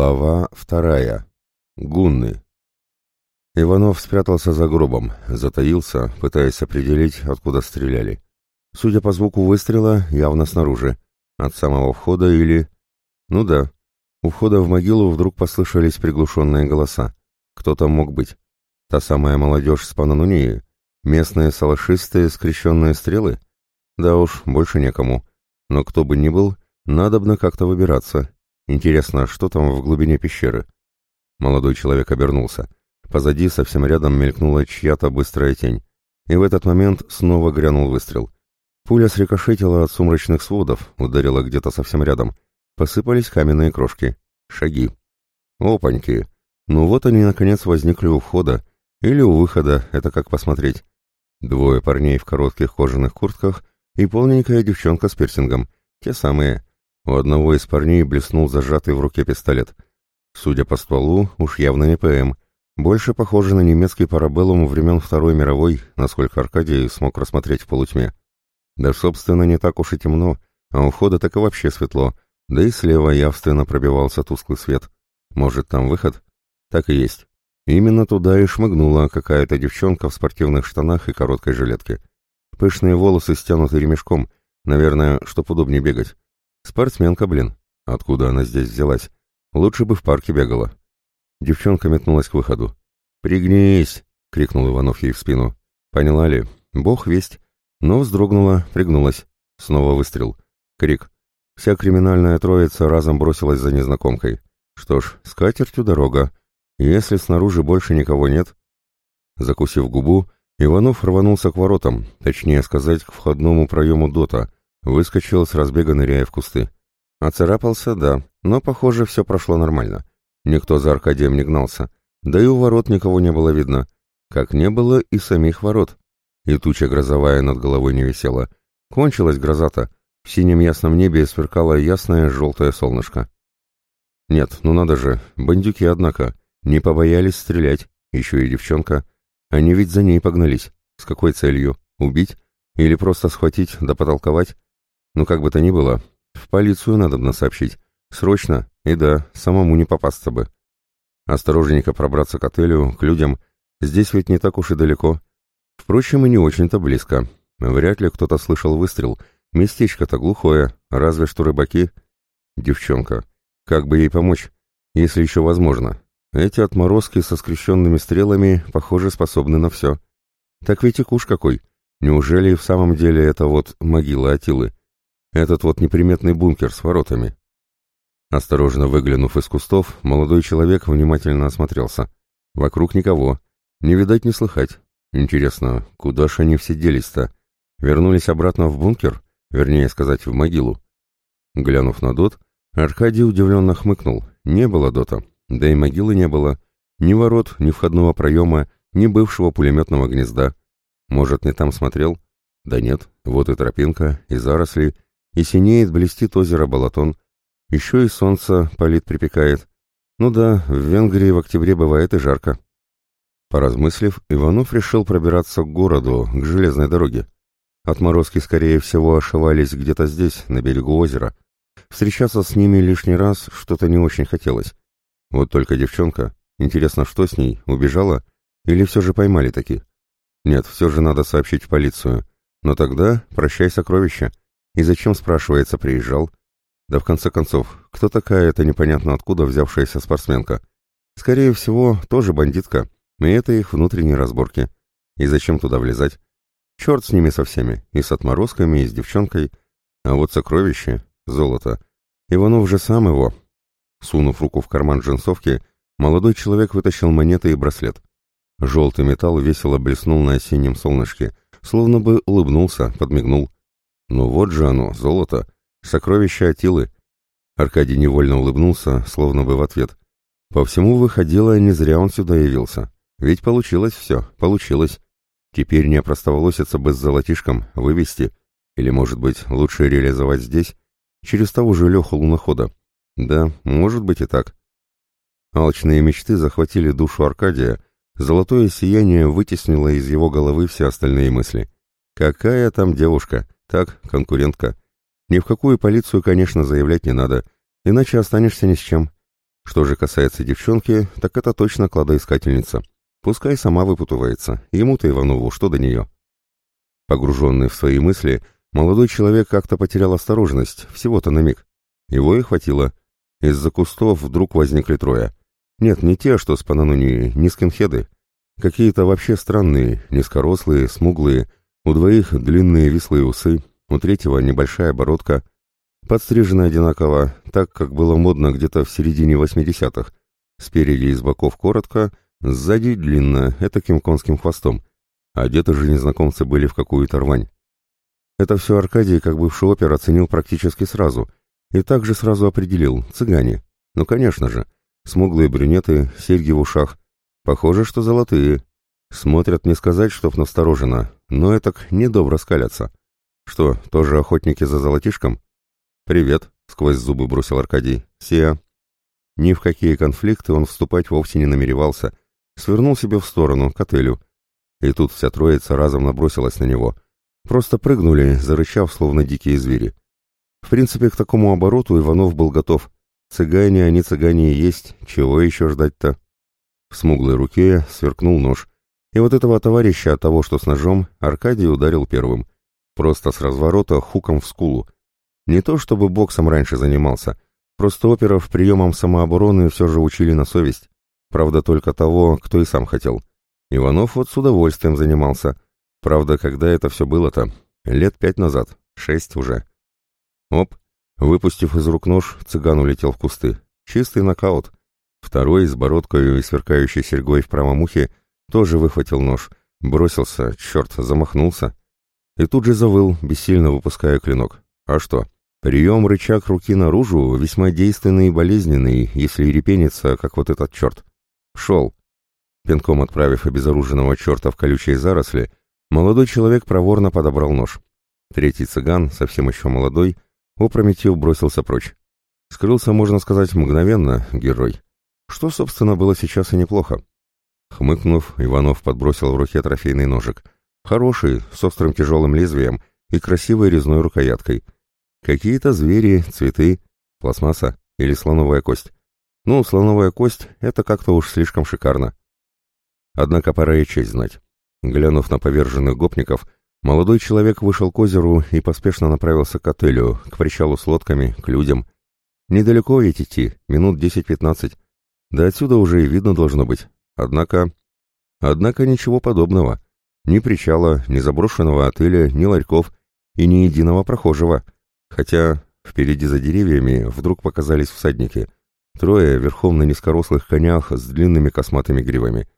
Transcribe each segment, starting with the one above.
Глава вторая. Гунны. Иванов спрятался за гробом, затаился, пытаясь определить, откуда стреляли. Судя по звуку выстрела, явно снаружи. От самого входа или... Ну да. У входа в могилу вдруг послышались приглушенные голоса. Кто там мог быть? Та самая молодежь с Пананунии? Местные салашистые скрещенные стрелы? Да уж, больше некому. Но кто бы ни был, надобно как-то выбираться, Интересно, что там в глубине пещеры? Молодой человек обернулся. Позади, совсем рядом, мелькнула чья-то быстрая тень. И в этот момент снова грянул выстрел. Пуля срикошетила от сумрачных сводов, ударила где-то совсем рядом. Посыпались каменные крошки. Шаги. Опаньки! Ну вот они, наконец, возникли у входа. Или у выхода, это как посмотреть. Двое парней в коротких кожаных куртках и полненькая девчонка с пирсингом. Те самые. У одного из парней блеснул зажатый в руке пистолет. Судя по стволу, уж явно не ПМ. Больше похоже на немецкий парабеллум времен Второй мировой, насколько Аркадий смог рассмотреть в полутьме. Да, собственно, не так уж и темно, а у входа так и вообще светло, да и слева явственно пробивался тусклый свет. Может, там выход? Так и есть. Именно туда и шмыгнула какая-то девчонка в спортивных штанах и короткой жилетке. Пышные волосы стянуты ремешком, наверное, чтоб удобнее бегать. Спортсменка, блин. Откуда она здесь взялась? Лучше бы в парке бегала. Девчонка метнулась к выходу. «Пригнись!» — крикнул Иванов ей в спину. «Поняла ли? Бог весть!» Но вздрогнула, пригнулась. Снова выстрел. Крик. Вся криминальная троица разом бросилась за незнакомкой. Что ж, с катертью дорога. Если снаружи больше никого нет... Закусив губу, Иванов рванулся к воротам, точнее сказать, к входному проему дота, Выскочил с разбега, ныряя в кусты. Оцарапался, да, но, похоже, все прошло нормально. Никто за Аркадием не гнался. Да и у ворот никого не было видно. Как не было и самих ворот. И туча грозовая над головой не висела. Кончилась гроза-то. В синем ясном небе сверкало ясное желтое солнышко. Нет, ну надо же, бандюки, однако, не побоялись стрелять, еще и девчонка. Они ведь за ней погнались. С какой целью? Убить? Или просто схватить да потолковать? Ну, как бы то ни было, в полицию надо сообщить. Срочно, и да, самому не попасться бы. Осторожненько пробраться к отелю, к людям. Здесь ведь не так уж и далеко. Впрочем, и не очень-то близко. Вряд ли кто-то слышал выстрел. Местечко-то глухое, разве что рыбаки. Девчонка. Как бы ей помочь? Если еще возможно. Эти отморозки со скрещенными стрелами, похоже, способны на все. Так ведь и куш какой. Неужели в самом деле это вот могила Атилы? Этот вот неприметный бункер с воротами. Осторожно выглянув из кустов, молодой человек внимательно осмотрелся. Вокруг никого. Не видать, не слыхать. Интересно, куда ж они все делись-то? Вернулись обратно в бункер? Вернее сказать, в могилу. Глянув на Дот, Аркадий удивленно хмыкнул. Не было Дота. Да и могилы не было. Ни ворот, ни входного проема, ни бывшего пулеметного гнезда. Может, не там смотрел? Да нет, вот и тропинка, и заросли, и синеет, блестит озеро Балатон. Еще и солнце палит, припекает. Ну да, в Венгрии в октябре бывает и жарко. Поразмыслив, Иванов решил пробираться к городу, к железной дороге. Отморозки, скорее всего, ошивались где-то здесь, на берегу озера. Встречаться с ними лишний раз что-то не очень хотелось. Вот только девчонка, интересно, что с ней, убежала? Или все же поймали таки? Нет, все же надо сообщить в полицию. Но тогда прощай сокровища. И зачем, спрашивается, приезжал? Да в конце концов, кто такая эта непонятно откуда взявшаяся спортсменка? Скорее всего, тоже бандитка, и это их внутренние разборки. И зачем туда влезать? Черт с ними со всеми, и с отморозками, и с девчонкой. А вот сокровище, золото. Иванов же сам его. Сунув руку в карман джинсовки, молодой человек вытащил монеты и браслет. Желтый металл весело блеснул на осеннем солнышке, словно бы улыбнулся, подмигнул. Ну вот же оно, золото, сокровище Атилы. Аркадий невольно улыбнулся, словно бы в ответ. По всему выходило, не зря он сюда явился. Ведь получилось все, получилось. Теперь не опростоволоситься бы с золотишком, вывести. Или, может быть, лучше реализовать здесь, через того же Леху лунохода. Да, может быть и так. Алчные мечты захватили душу Аркадия, Золотое сияние вытеснило из его головы все остальные мысли. Какая там девушка? Так, конкурентка. Ни в какую полицию, конечно, заявлять не надо, иначе останешься ни с чем. Что же касается девчонки, так это точно кладоискательница. Пускай сама выпутывается, ему-то Иванову что до нее. Погруженный в свои мысли, молодой человек как-то потерял осторожность, всего-то на миг. Его и хватило. Из-за кустов вдруг возникли трое. Нет, не те, что с Панануни, не скинхеды. Какие-то вообще странные, низкорослые, смуглые, у двоих длинные вислые усы, у третьего небольшая бородка, подстрижена одинаково, так, как было модно где-то в середине восьмидесятых. Спереди и с боков коротко, сзади длинно, этаким конским хвостом. Одеты же незнакомцы были в какую-то рвань. Это все Аркадий, как бывший опер, оценил практически сразу. И также сразу определил — цыгане. Ну, конечно же. Смуглые брюнеты, серьги в ушах. Похоже, что золотые. Смотрят не сказать, чтоб настороженно, но этак недобро скалятся. Что, тоже охотники за золотишком? «Привет», — сквозь зубы бросил Аркадий. «Сия». Ни в какие конфликты он вступать вовсе не намеревался. Свернул себе в сторону, к отелю. И тут вся троица разом набросилась на него. Просто прыгнули, зарычав, словно дикие звери. В принципе, к такому обороту Иванов был готов. Цыгане, они цыгане и есть, чего еще ждать-то? В смуглой руке сверкнул нож. И вот этого товарища от того, что с ножом, Аркадий ударил первым. Просто с разворота хуком в скулу. Не то чтобы боксом раньше занимался, просто оперов приемом самообороны все же учили на совесть. Правда, только того, кто и сам хотел. Иванов вот с удовольствием занимался. Правда, когда это все было-то? Лет пять назад, шесть уже. Оп, выпустив из рук нож, цыган улетел в кусты. Чистый нокаут. Второй, с бородкой и сверкающей серьгой в правом ухе, тоже выхватил нож. Бросился, черт, замахнулся. И тут же завыл, бессильно выпуская клинок. А что? Прием рычаг руки наружу весьма действенный и болезненный, если и репенится, как вот этот черт. Шел. Пинком отправив обезоруженного черта в колючие заросли, молодой человек проворно подобрал нож. Третий цыган, совсем еще молодой, опрометью бросился прочь. Скрылся, можно сказать, мгновенно, герой. Что, собственно, было сейчас и неплохо. Хмыкнув, Иванов подбросил в руке трофейный ножик. Хороший, с острым тяжелым лезвием и красивой резной рукояткой — Какие-то звери, цветы, пластмасса или слоновая кость. Ну, слоновая кость — это как-то уж слишком шикарно. Однако пора и честь знать. Глянув на поверженных гопников, молодой человек вышел к озеру и поспешно направился к отелю, к причалу с лодками, к людям. Недалеко ведь идти, минут десять-пятнадцать. Да отсюда уже и видно должно быть. Однако... Однако ничего подобного. Ни причала, ни заброшенного отеля, ни ларьков и ни единого прохожего — Хотя впереди за деревьями вдруг показались всадники. Трое верхом на низкорослых конях с длинными косматыми гривами.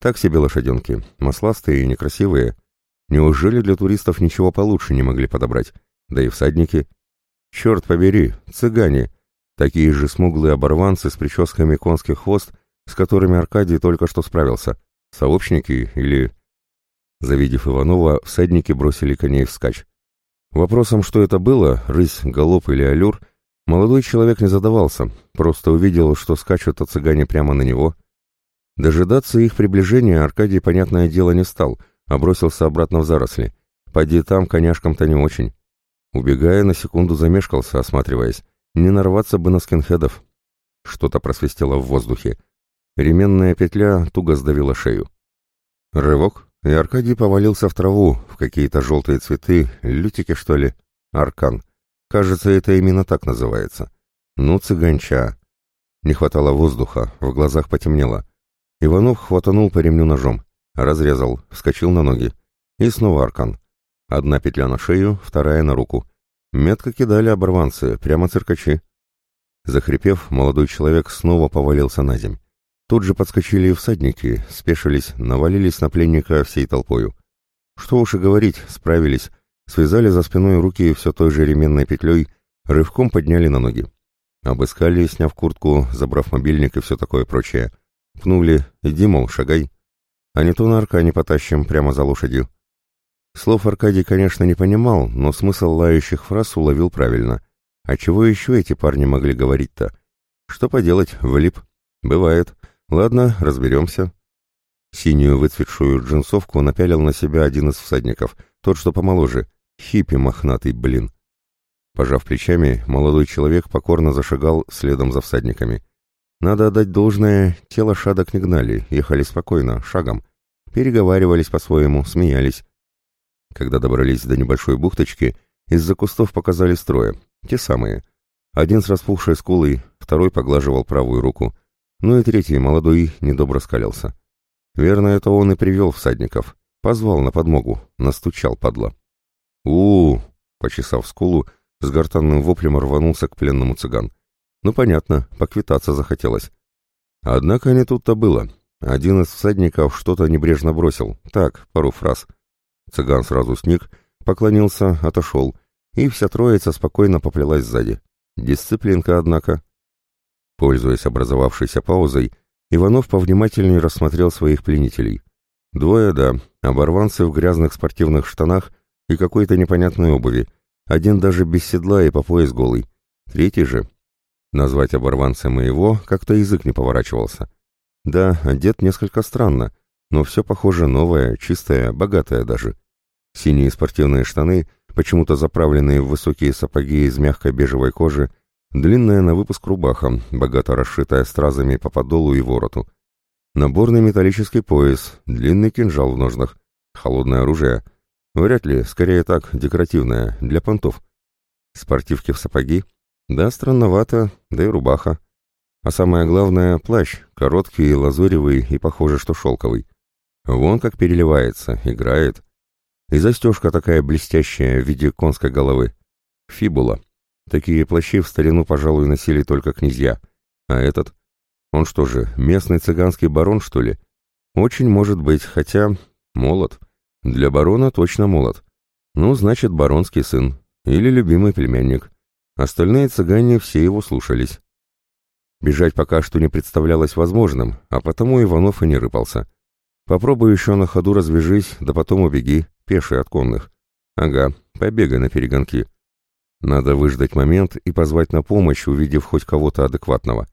Так себе лошаденки, масластые и некрасивые. Неужели для туристов ничего получше не могли подобрать? Да и всадники. Черт побери, цыгане! Такие же смуглые оборванцы с прическами конских хвост, с которыми Аркадий только что справился. Сообщники или... Завидев Иванова, всадники бросили коней вскачь. Вопросом, что это было, рысь, галоп или аллюр, молодой человек не задавался, просто увидел, что скачут от цыгане прямо на него. Дожидаться их приближения Аркадий, понятное дело, не стал, а бросился обратно в заросли. Поди там коняшкам-то не очень. Убегая, на секунду замешкался, осматриваясь. Не нарваться бы на скинхедов. Что-то просвистело в воздухе. Ременная петля туго сдавила шею. Рывок, и Аркадий повалился в траву, в какие-то желтые цветы, лютики, что ли. Аркан. Кажется, это именно так называется. Ну, цыганча. Не хватало воздуха, в глазах потемнело. Иванов хватанул по ремню ножом, разрезал, вскочил на ноги. И снова аркан. Одна петля на шею, вторая на руку. Метко кидали оборванцы, прямо циркачи. Захрипев, молодой человек снова повалился на земь. Тут же подскочили и всадники, спешились, навалились на пленника всей толпою. Что уж и говорить, справились, связали за спиной руки все той же ременной петлей, рывком подняли на ноги. Обыскали, сняв куртку, забрав мобильник и все такое прочее. Пнули, иди, мол, шагай. А не то на аркане потащим прямо за лошадью. Слов Аркадий, конечно, не понимал, но смысл лающих фраз уловил правильно. А чего еще эти парни могли говорить-то? Что поделать, влип. Бывает. Ладно, разберемся. Синюю выцветшую джинсовку напялил на себя один из всадников, тот, что помоложе. Хиппи мохнатый, блин. Пожав плечами, молодой человек покорно зашагал следом за всадниками. Надо отдать должное, тело шадок не гнали, ехали спокойно, шагом. Переговаривались по-своему, смеялись. Когда добрались до небольшой бухточки, из-за кустов показались трое, те самые. Один с распухшей скулой, второй поглаживал правую руку, ну и третий, молодой, недобро скалился. Верно, это он и привел всадников. Позвал на подмогу, настучал, падла. у, -у, -у почесав скулу, с гортанным воплем рванулся к пленному цыган. Ну, понятно, поквитаться захотелось. Однако не тут-то было. Один из всадников что-то небрежно бросил. Так, пару фраз. Цыган сразу сник, поклонился, отошел, и вся троица спокойно поплелась сзади. Дисциплинка, однако. Пользуясь образовавшейся паузой, Иванов повнимательнее рассмотрел своих пленителей. Двое, да, оборванцы в грязных спортивных штанах и какой-то непонятной обуви, один даже без седла и по пояс голый. Третий же. Назвать оборванцем его как-то язык не поворачивался. Да, одет несколько странно, но все похоже новое, чистое, богатое даже. Синие спортивные штаны, почему-то заправленные в высокие сапоги из мягкой бежевой кожи, длинная на выпуск рубаха, богато расшитая стразами по подолу и вороту. Наборный металлический пояс, длинный кинжал в ножнах, холодное оружие — Вряд ли, скорее так, декоративная, для понтов. Спортивки в сапоги? Да, странновато, да и рубаха. А самое главное, плащ, короткий, лазуревый и, похоже, что шелковый. Вон как переливается, играет. И застежка такая блестящая в виде конской головы. Фибула. Такие плащи в старину, пожалуй, носили только князья. А этот? Он что же, местный цыганский барон, что ли? Очень может быть, хотя... молод. Для барона точно молод. Ну, значит, баронский сын. Или любимый племянник. Остальные цыгане все его слушались. Бежать пока что не представлялось возможным, а потому Иванов и не рыпался. Попробуй еще на ходу развяжись, да потом убеги, пеший от конных. Ага, побегай на перегонки. Надо выждать момент и позвать на помощь, увидев хоть кого-то адекватного.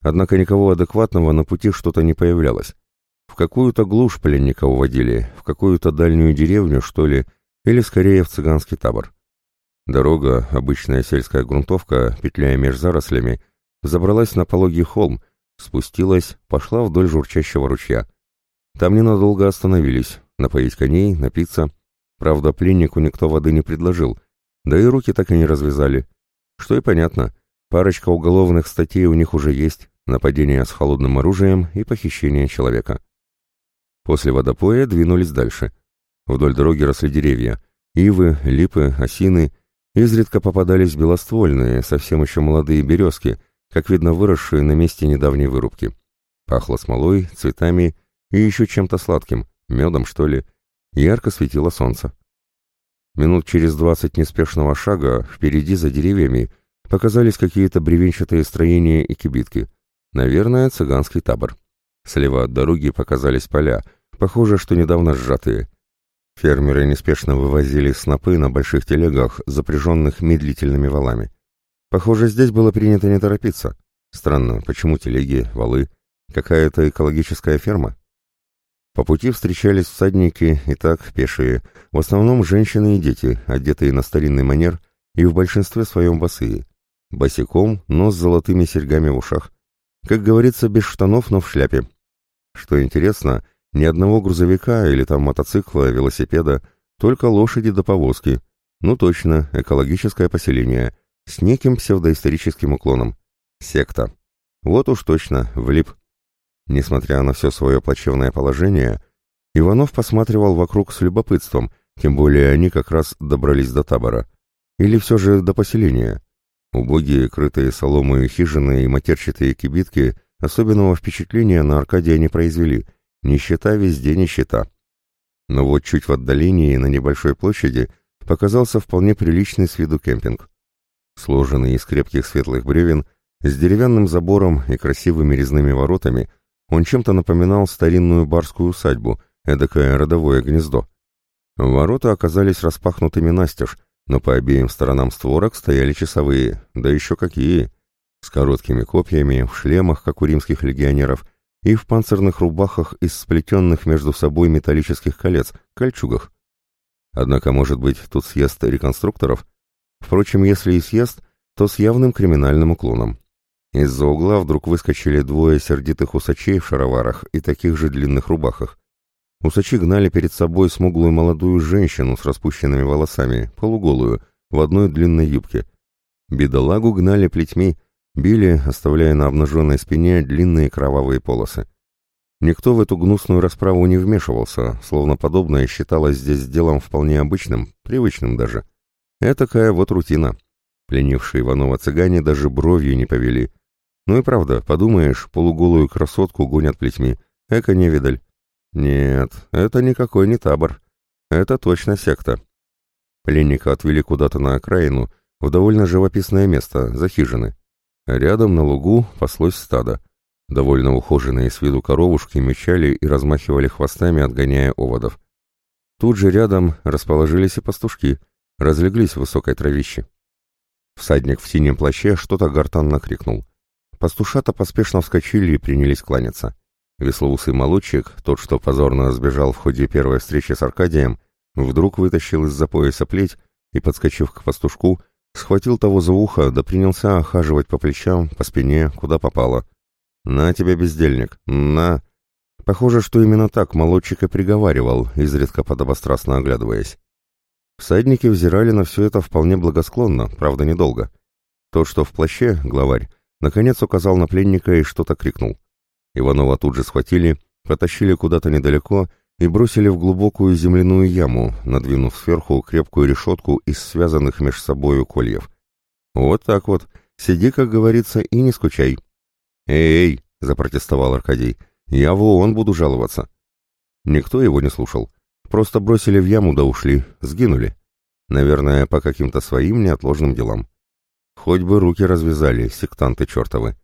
Однако никого адекватного на пути что-то не появлялось. В какую-то глушь пленника уводили, в какую-то дальнюю деревню, что ли, или скорее в цыганский табор. Дорога, обычная сельская грунтовка, петляя меж зарослями, забралась на пологий холм, спустилась, пошла вдоль журчащего ручья. Там ненадолго остановились, напоить коней, напиться. Правда, пленнику никто воды не предложил, да и руки так и не развязали. Что и понятно, парочка уголовных статей у них уже есть, нападение с холодным оружием и похищение человека. После водопоя двинулись дальше. Вдоль дороги росли деревья. Ивы, липы, осины. Изредка попадались белоствольные, совсем еще молодые березки, как видно выросшие на месте недавней вырубки. Пахло смолой, цветами и еще чем-то сладким, медом, что ли. Ярко светило солнце. Минут через двадцать неспешного шага впереди за деревьями показались какие-то бревенчатые строения и кибитки. Наверное, цыганский табор. Слева от дороги показались поля — Похоже, что недавно сжатые. Фермеры неспешно вывозили снопы на больших телегах, запряженных медлительными валами. Похоже, здесь было принято не торопиться. Странно, почему телеги, валы? Какая-то экологическая ферма? По пути встречались всадники и так пешие, в основном женщины и дети, одетые на старинный манер и в большинстве своем босые. Босиком, но с золотыми серьгами в ушах. Как говорится, без штанов, но в шляпе. Что интересно, ни одного грузовика или там мотоцикла, велосипеда, только лошади до повозки. Ну точно, экологическое поселение, с неким псевдоисторическим уклоном. Секта. Вот уж точно, влип. Несмотря на все свое плачевное положение, Иванов посматривал вокруг с любопытством, тем более они как раз добрались до табора. Или все же до поселения. Убогие, крытые соломой хижины и матерчатые кибитки особенного впечатления на Аркадия не произвели — Нищета везде нищета. Но вот чуть в отдалении, на небольшой площади, показался вполне приличный с виду кемпинг. Сложенный из крепких светлых бревен, с деревянным забором и красивыми резными воротами, он чем-то напоминал старинную барскую усадьбу, эдакое родовое гнездо. Ворота оказались распахнутыми настежь, но по обеим сторонам створок стояли часовые, да еще какие! С короткими копьями, в шлемах, как у римских легионеров, и в панцирных рубахах из сплетенных между собой металлических колец, кольчугах. Однако, может быть, тут съезд реконструкторов? Впрочем, если и съезд, то с явным криминальным уклоном. Из-за угла вдруг выскочили двое сердитых усачей в шароварах и таких же длинных рубахах. Усачи гнали перед собой смуглую молодую женщину с распущенными волосами, полуголую, в одной длинной юбке. Бедолагу гнали плетьми, били, оставляя на обнаженной спине длинные кровавые полосы. Никто в эту гнусную расправу не вмешивался, словно подобное считалось здесь делом вполне обычным, привычным даже. Этакая вот рутина. Пленившие Иванова цыгане даже бровью не повели. Ну и правда, подумаешь, полуголую красотку гонят плетьми. Эко невидаль. Нет, это никакой не табор. Это точно секта. Пленника отвели куда-то на окраину, в довольно живописное место, за хижины. Рядом на лугу паслось стадо. Довольно ухоженные с виду коровушки мечали и размахивали хвостами, отгоняя оводов. Тут же рядом расположились и пастушки, разлеглись в высокой травище. Всадник в синем плаще что-то гортанно крикнул. Пастушата поспешно вскочили и принялись кланяться. Веслоусый молодчик, тот, что позорно сбежал в ходе первой встречи с Аркадием, вдруг вытащил из-за пояса плеть и, подскочив к пастушку, схватил того за ухо, да принялся охаживать по плечам, по спине, куда попало — «На тебя, бездельник! На!» Похоже, что именно так молодчик и приговаривал, изредка подобострастно оглядываясь. Всадники взирали на все это вполне благосклонно, правда, недолго. Тот, что в плаще, главарь, наконец указал на пленника и что-то крикнул. Иванова тут же схватили, потащили куда-то недалеко и бросили в глубокую земляную яму, надвинув сверху крепкую решетку из связанных меж собою кольев. Вот так вот, сиди, как говорится, и не скучай. «Эй!» — запротестовал Аркадий. «Я в ООН буду жаловаться». Никто его не слушал. Просто бросили в яму да ушли, сгинули. Наверное, по каким-то своим неотложным делам. Хоть бы руки развязали, сектанты чертовы.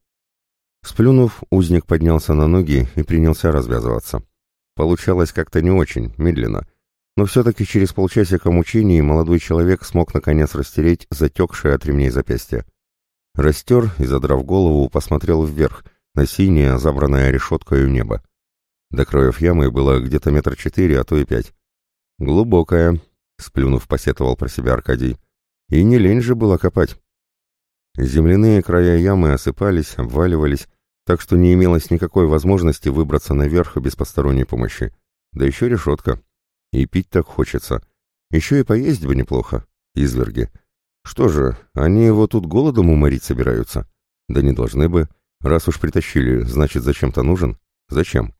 Сплюнув, узник поднялся на ноги и принялся развязываться. Получалось как-то не очень, медленно. Но все-таки через полчасика мучений молодой человек смог наконец растереть затекшее от ремней запястье. Растер и, задрав голову, посмотрел вверх, на синее, забранное решеткою небо. До ямы было где-то метр четыре, а то и пять. «Глубокая», — сплюнув, посетовал про себя Аркадий. «И не лень же было копать». Земляные края ямы осыпались, обваливались, так что не имелось никакой возможности выбраться наверх без посторонней помощи. Да еще решетка. И пить так хочется. Еще и поесть бы неплохо. Изверги. Что же, они его тут голодом уморить собираются? Да не должны бы. Раз уж притащили, значит, зачем-то нужен? Зачем?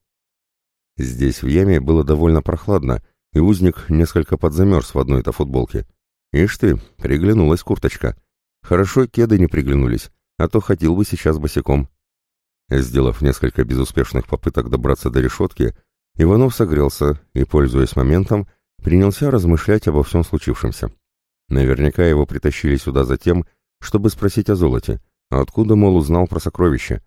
Здесь в яме было довольно прохладно, и узник несколько подзамерз в одной-то футболке. Ишь ты, приглянулась курточка. Хорошо кеды не приглянулись, а то ходил бы сейчас босиком. Сделав несколько безуспешных попыток добраться до решетки, Иванов согрелся и, пользуясь моментом, принялся размышлять обо всем случившемся. Наверняка его притащили сюда за тем, чтобы спросить о золоте, а откуда, мол, узнал про сокровища.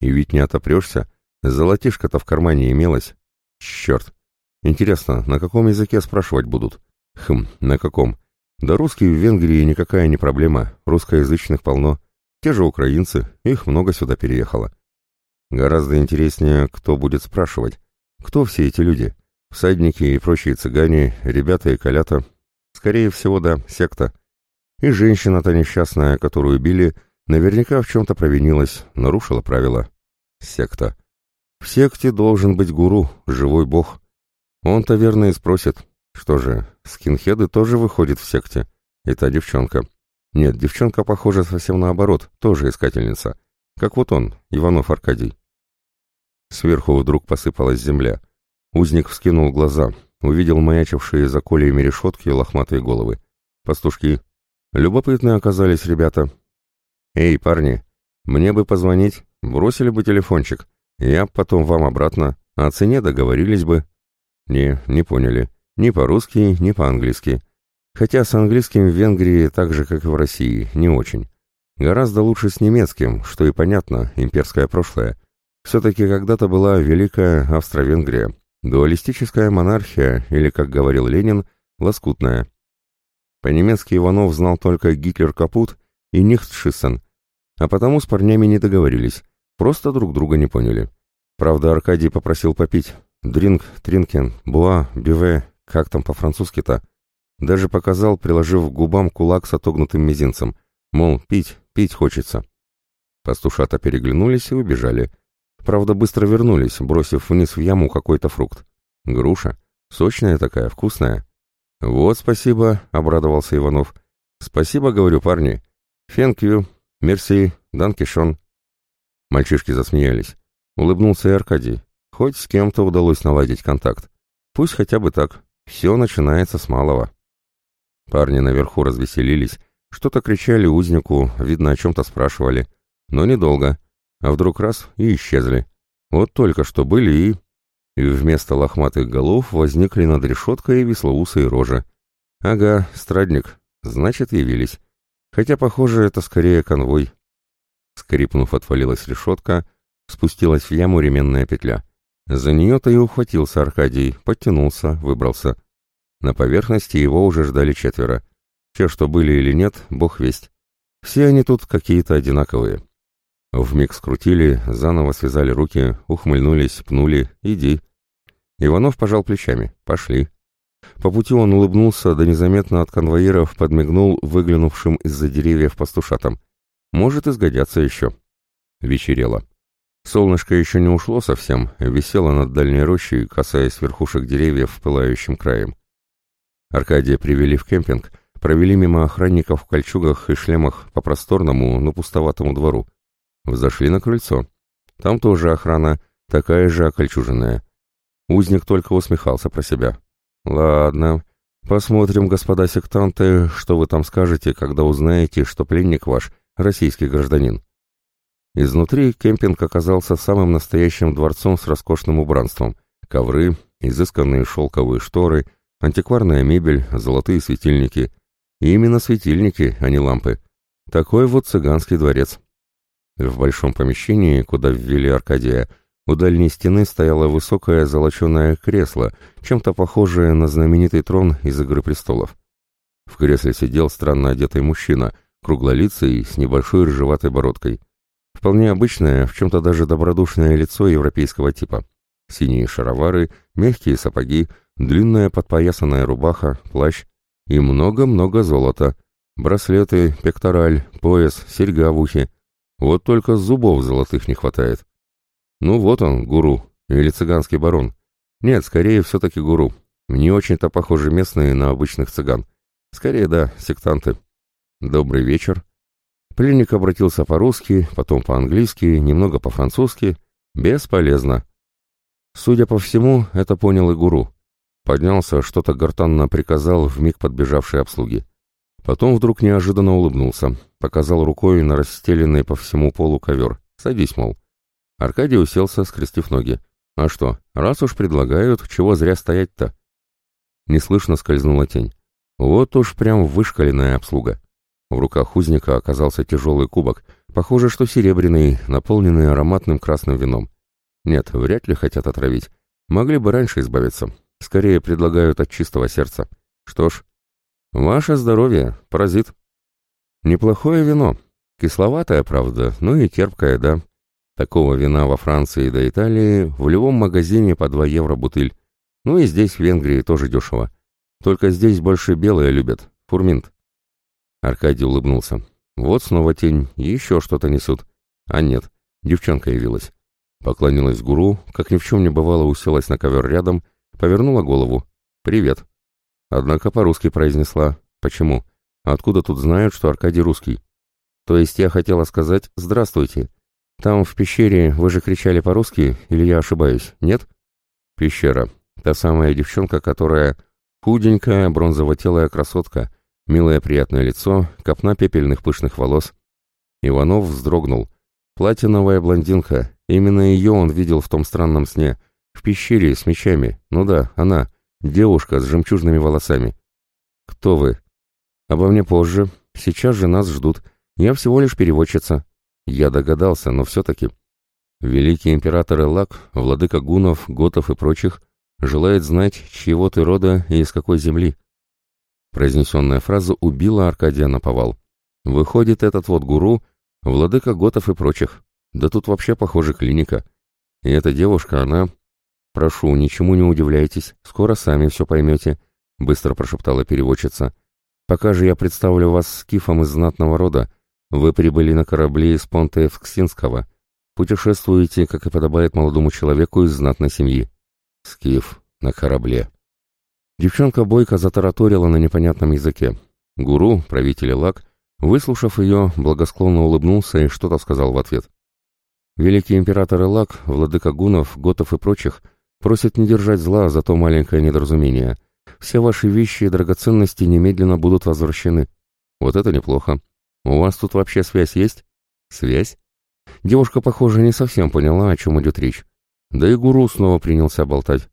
И ведь не отопрешься, золотишко-то в кармане имелось. Черт! Интересно, на каком языке спрашивать будут? Хм, на каком? Да русский в Венгрии никакая не проблема, русскоязычных полно. Те же украинцы, их много сюда переехало. Гораздо интереснее, кто будет спрашивать. Кто все эти люди? Всадники и прочие цыгане, ребята и колята, Скорее всего, да, секта. И женщина-то несчастная, которую били, наверняка в чем-то провинилась, нарушила правила. Секта. В секте должен быть гуру, живой бог. Он-то верно и спросит. Что же, скинхеды тоже выходят в секте? И та девчонка. Нет, девчонка, похоже, совсем наоборот, тоже искательница. Как вот он, Иванов Аркадий. Сверху вдруг посыпалась земля. Узник вскинул глаза увидел маячившие за колеями решетки лохматые головы. Пастушки. Любопытные оказались ребята. «Эй, парни, мне бы позвонить, бросили бы телефончик. Я потом вам обратно, о цене договорились бы». «Не, не поняли. Ни по-русски, ни по-английски. Хотя с английским в Венгрии так же, как и в России, не очень. Гораздо лучше с немецким, что и понятно, имперское прошлое. Все-таки когда-то была Великая Австро-Венгрия, Дуалистическая монархия, или, как говорил Ленин, лоскутная. По-немецки Иванов знал только Гитлер капут и Нихтшиссен, а потому с парнями не договорились, просто друг друга не поняли. Правда, Аркадий попросил попить. Дринк, тринкен, буа, биве, как там по-французски-то. Даже показал, приложив к губам кулак с отогнутым мизинцем. Мол, пить, пить хочется. Пастушата переглянулись и убежали. Правда, быстро вернулись, бросив вниз в яму какой-то фрукт. Груша. Сочная такая, вкусная. «Вот спасибо», — обрадовался Иванов. «Спасибо, говорю, парни. You, мерси, данкишон». Мальчишки засмеялись. Улыбнулся и Аркадий. Хоть с кем-то удалось наладить контакт. Пусть хотя бы так. Все начинается с малого. Парни наверху развеселились, что-то кричали узнику, видно, о чем-то спрашивали. Но недолго. А вдруг раз — и исчезли. Вот только что были и... И вместо лохматых голов возникли над решеткой веслоусые рожи. Ага, страдник. Значит, явились. Хотя, похоже, это скорее конвой. Скрипнув, отвалилась решетка, спустилась в яму ременная петля. За нее-то и ухватился Аркадий, подтянулся, выбрался. На поверхности его уже ждали четверо. Те, что были или нет, бог весть. Все они тут какие-то одинаковые. Вмиг скрутили, заново связали руки, ухмыльнулись, пнули. «Иди». Иванов пожал плечами. «Пошли». По пути он улыбнулся, да незаметно от конвоиров подмигнул выглянувшим из-за деревьев пастушатам. «Может, изгодятся еще». Вечерело. Солнышко еще не ушло совсем, висело над дальней рощей, касаясь верхушек деревьев пылающим краем. Аркадия привели в кемпинг, провели мимо охранников в кольчугах и шлемах по просторному, но пустоватому двору. Взошли на крыльцо. Там тоже охрана, такая же окольчуженная. Узник только усмехался про себя. «Ладно, посмотрим, господа сектанты, что вы там скажете, когда узнаете, что пленник ваш — российский гражданин». Изнутри кемпинг оказался самым настоящим дворцом с роскошным убранством. Ковры, изысканные шелковые шторы, антикварная мебель, золотые светильники. И именно светильники, а не лампы. Такой вот цыганский дворец. В большом помещении, куда ввели Аркадия, у дальней стены стояло высокое золоченое кресло, чем-то похожее на знаменитый трон из «Игры престолов». В кресле сидел странно одетый мужчина, круглолицый, с небольшой рыжеватой бородкой. Вполне обычное, в чем-то даже добродушное лицо европейского типа. Синие шаровары, мягкие сапоги, длинная подпоясанная рубаха, плащ и много-много золота. Браслеты, пектораль, пояс, серьга в ухе. Вот только зубов золотых не хватает. Ну вот он, гуру, или цыганский барон. Нет, скорее все-таки гуру. Не очень-то похожи местные на обычных цыган. Скорее, да, сектанты. Добрый вечер. Пленник обратился по-русски, потом по-английски, немного по-французски. Бесполезно. Судя по всему, это понял и гуру. Поднялся, что-то гортанно приказал в миг подбежавшей обслуги. Потом вдруг неожиданно улыбнулся, показал рукой на расстеленный по всему полу ковер. «Садись, мол». Аркадий уселся, скрестив ноги. «А что, раз уж предлагают, чего зря стоять-то?» Неслышно скользнула тень. Вот уж прям вышкаленная обслуга. В руках узника оказался тяжелый кубок, похоже, что серебряный, наполненный ароматным красным вином. Нет, вряд ли хотят отравить. Могли бы раньше избавиться. Скорее предлагают от чистого сердца. Что ж, «Ваше здоровье, паразит». «Неплохое вино. Кисловатое, правда, но и терпкое, да. Такого вина во Франции до Италии в любом магазине по 2 евро бутыль. Ну и здесь, в Венгрии, тоже дешево. Только здесь больше белые любят. Фурминт». Аркадий улыбнулся. «Вот снова тень, еще что-то несут. А нет, девчонка явилась». Поклонилась гуру, как ни в чем не бывало уселась на ковер рядом, повернула голову. «Привет». Однако по-русски произнесла. Почему? Откуда тут знают, что Аркадий русский? То есть я хотела сказать «Здравствуйте». Там, в пещере, вы же кричали по-русски, или я ошибаюсь, нет? Пещера. Та самая девчонка, которая... Худенькая, бронзово-телая красотка, милое приятное лицо, копна пепельных пышных волос. Иванов вздрогнул. Платиновая блондинка. Именно ее он видел в том странном сне. В пещере с мечами. Ну да, она. Девушка с жемчужными волосами. Кто вы? Обо мне позже. Сейчас же нас ждут. Я всего лишь переводчица. Я догадался, но все-таки. Великий император Элак, владыка гунов, готов и прочих, желает знать, чьего ты рода и из какой земли. Произнесенная фраза убила Аркадия на повал. Выходит, этот вот гуру — владыка готов и прочих. Да тут вообще, похоже, клиника. И эта девушка, она... «Прошу, ничему не удивляйтесь, скоро сами все поймете», — быстро прошептала переводчица. «Пока же я представлю вас с кифом из знатного рода. Вы прибыли на корабле из понта Евксинского. Путешествуете, как и подобает молодому человеку из знатной семьи. Скиф на корабле. Девчонка бойко затараторила на непонятном языке. Гуру, правитель Лак, выслушав ее, благосклонно улыбнулся и что-то сказал в ответ. Великий император Элак, владыка гунов, готов и прочих, просит не держать зла за то маленькое недоразумение. Все ваши вещи и драгоценности немедленно будут возвращены. Вот это неплохо. У вас тут вообще связь есть? Связь? Девушка, похоже, не совсем поняла, о чем идет речь. Да и гуру снова принялся болтать.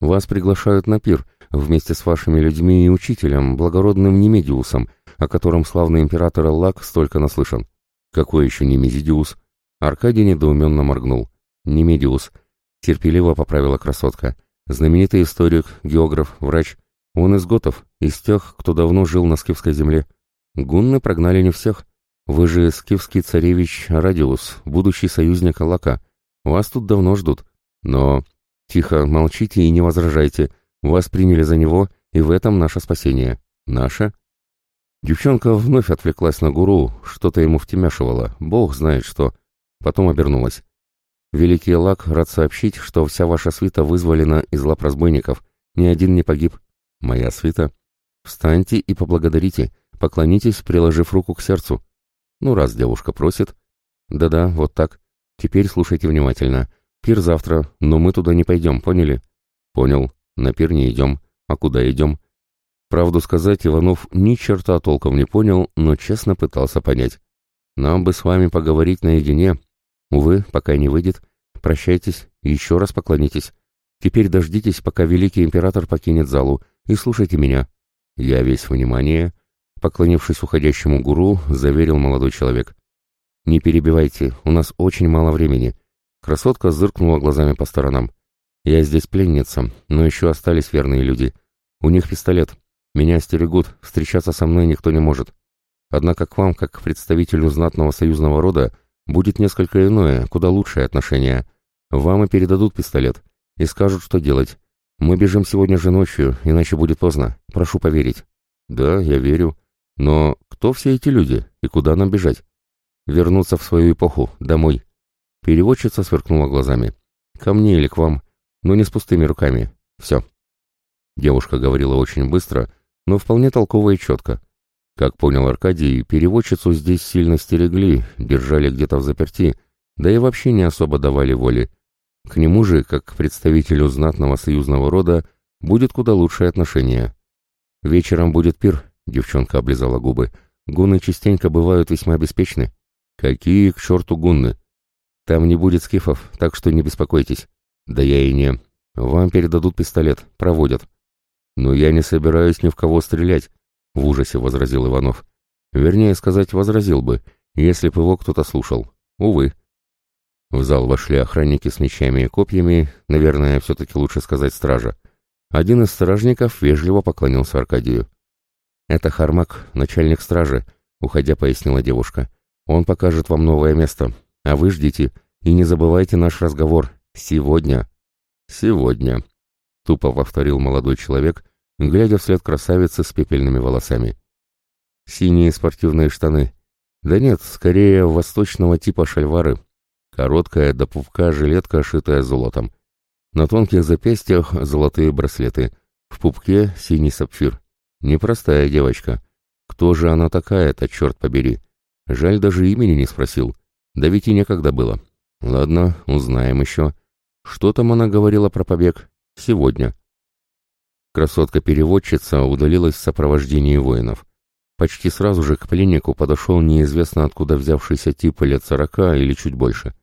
Вас приглашают на пир, вместе с вашими людьми и учителем, благородным Немедиусом, о котором славный император Эллак столько наслышан. Какой еще Немезидиус? Аркадий недоуменно моргнул. Немедиус. Терпеливо поправила красотка. Знаменитый историк, географ, врач. Он из готов, из тех, кто давно жил на скифской земле. Гунны прогнали не всех. Вы же скифский царевич Радиус, будущий союзник Аллака. Вас тут давно ждут. Но... Тихо, молчите и не возражайте. Вас приняли за него, и в этом наше спасение. Наше? Девчонка вновь отвлеклась на гуру, что-то ему втемяшивало, бог знает что. Потом обернулась. «Великий Лак рад сообщить, что вся ваша свита вызволена из лап разбойников. Ни один не погиб. Моя свита. Встаньте и поблагодарите. Поклонитесь, приложив руку к сердцу. Ну, раз девушка просит. Да-да, вот так. Теперь слушайте внимательно. Пир завтра, но мы туда не пойдем, поняли? Понял. На пир не идем. А куда идем? Правду сказать, Иванов ни черта толком не понял, но честно пытался понять. Нам бы с вами поговорить наедине. Увы, пока не выйдет. Прощайтесь, еще раз поклонитесь. Теперь дождитесь, пока великий император покинет залу, и слушайте меня. Я весь внимание. Поклонившись уходящему гуру, заверил молодой человек. «Не перебивайте, у нас очень мало времени». Красотка зыркнула глазами по сторонам. «Я здесь пленница, но еще остались верные люди. У них пистолет. Меня стерегут, встречаться со мной никто не может. Однако к вам, как к представителю знатного союзного рода, будет несколько иное, куда лучшее отношение. Вам и передадут пистолет, и скажут, что делать. Мы бежим сегодня же ночью, иначе будет поздно. Прошу поверить». «Да, я верю. Но кто все эти люди и куда нам бежать?» «Вернуться в свою эпоху, домой». Переводчица сверкнула глазами. «Ко мне или к вам, но не с пустыми руками. Все». Девушка говорила очень быстро, но вполне толково и четко. Как понял Аркадий, переводчицу здесь сильно стерегли, держали где-то в заперти, да и вообще не особо давали воли. К нему же, как к представителю знатного союзного рода, будет куда лучшее отношение. «Вечером будет пир», — девчонка облизала губы. «Гунны частенько бывают весьма беспечны». «Какие к черту гунны?» «Там не будет скифов, так что не беспокойтесь». «Да я и не. Вам передадут пистолет, проводят». «Но я не собираюсь ни в кого стрелять», — в ужасе возразил Иванов. Вернее сказать, возразил бы, если бы его кто-то слушал. Увы. В зал вошли охранники с мечами и копьями, наверное, все-таки лучше сказать стража. Один из стражников вежливо поклонился Аркадию. «Это Хармак, начальник стражи», — уходя пояснила девушка. «Он покажет вам новое место, а вы ждите и не забывайте наш разговор. Сегодня». «Сегодня», тупо повторил молодой человек, глядя вслед красавицы с пепельными волосами. Синие спортивные штаны. Да нет, скорее восточного типа шальвары. Короткая до пупка жилетка, шитая золотом. На тонких запястьях золотые браслеты. В пупке синий сапфир. Непростая девочка. Кто же она такая-то, черт побери? Жаль, даже имени не спросил. Да ведь и некогда было. Ладно, узнаем еще. Что там она говорила про побег? Сегодня. Красотка-переводчица удалилась в сопровождении воинов. Почти сразу же к пленнику подошел неизвестно откуда взявшийся тип лет сорока или чуть больше.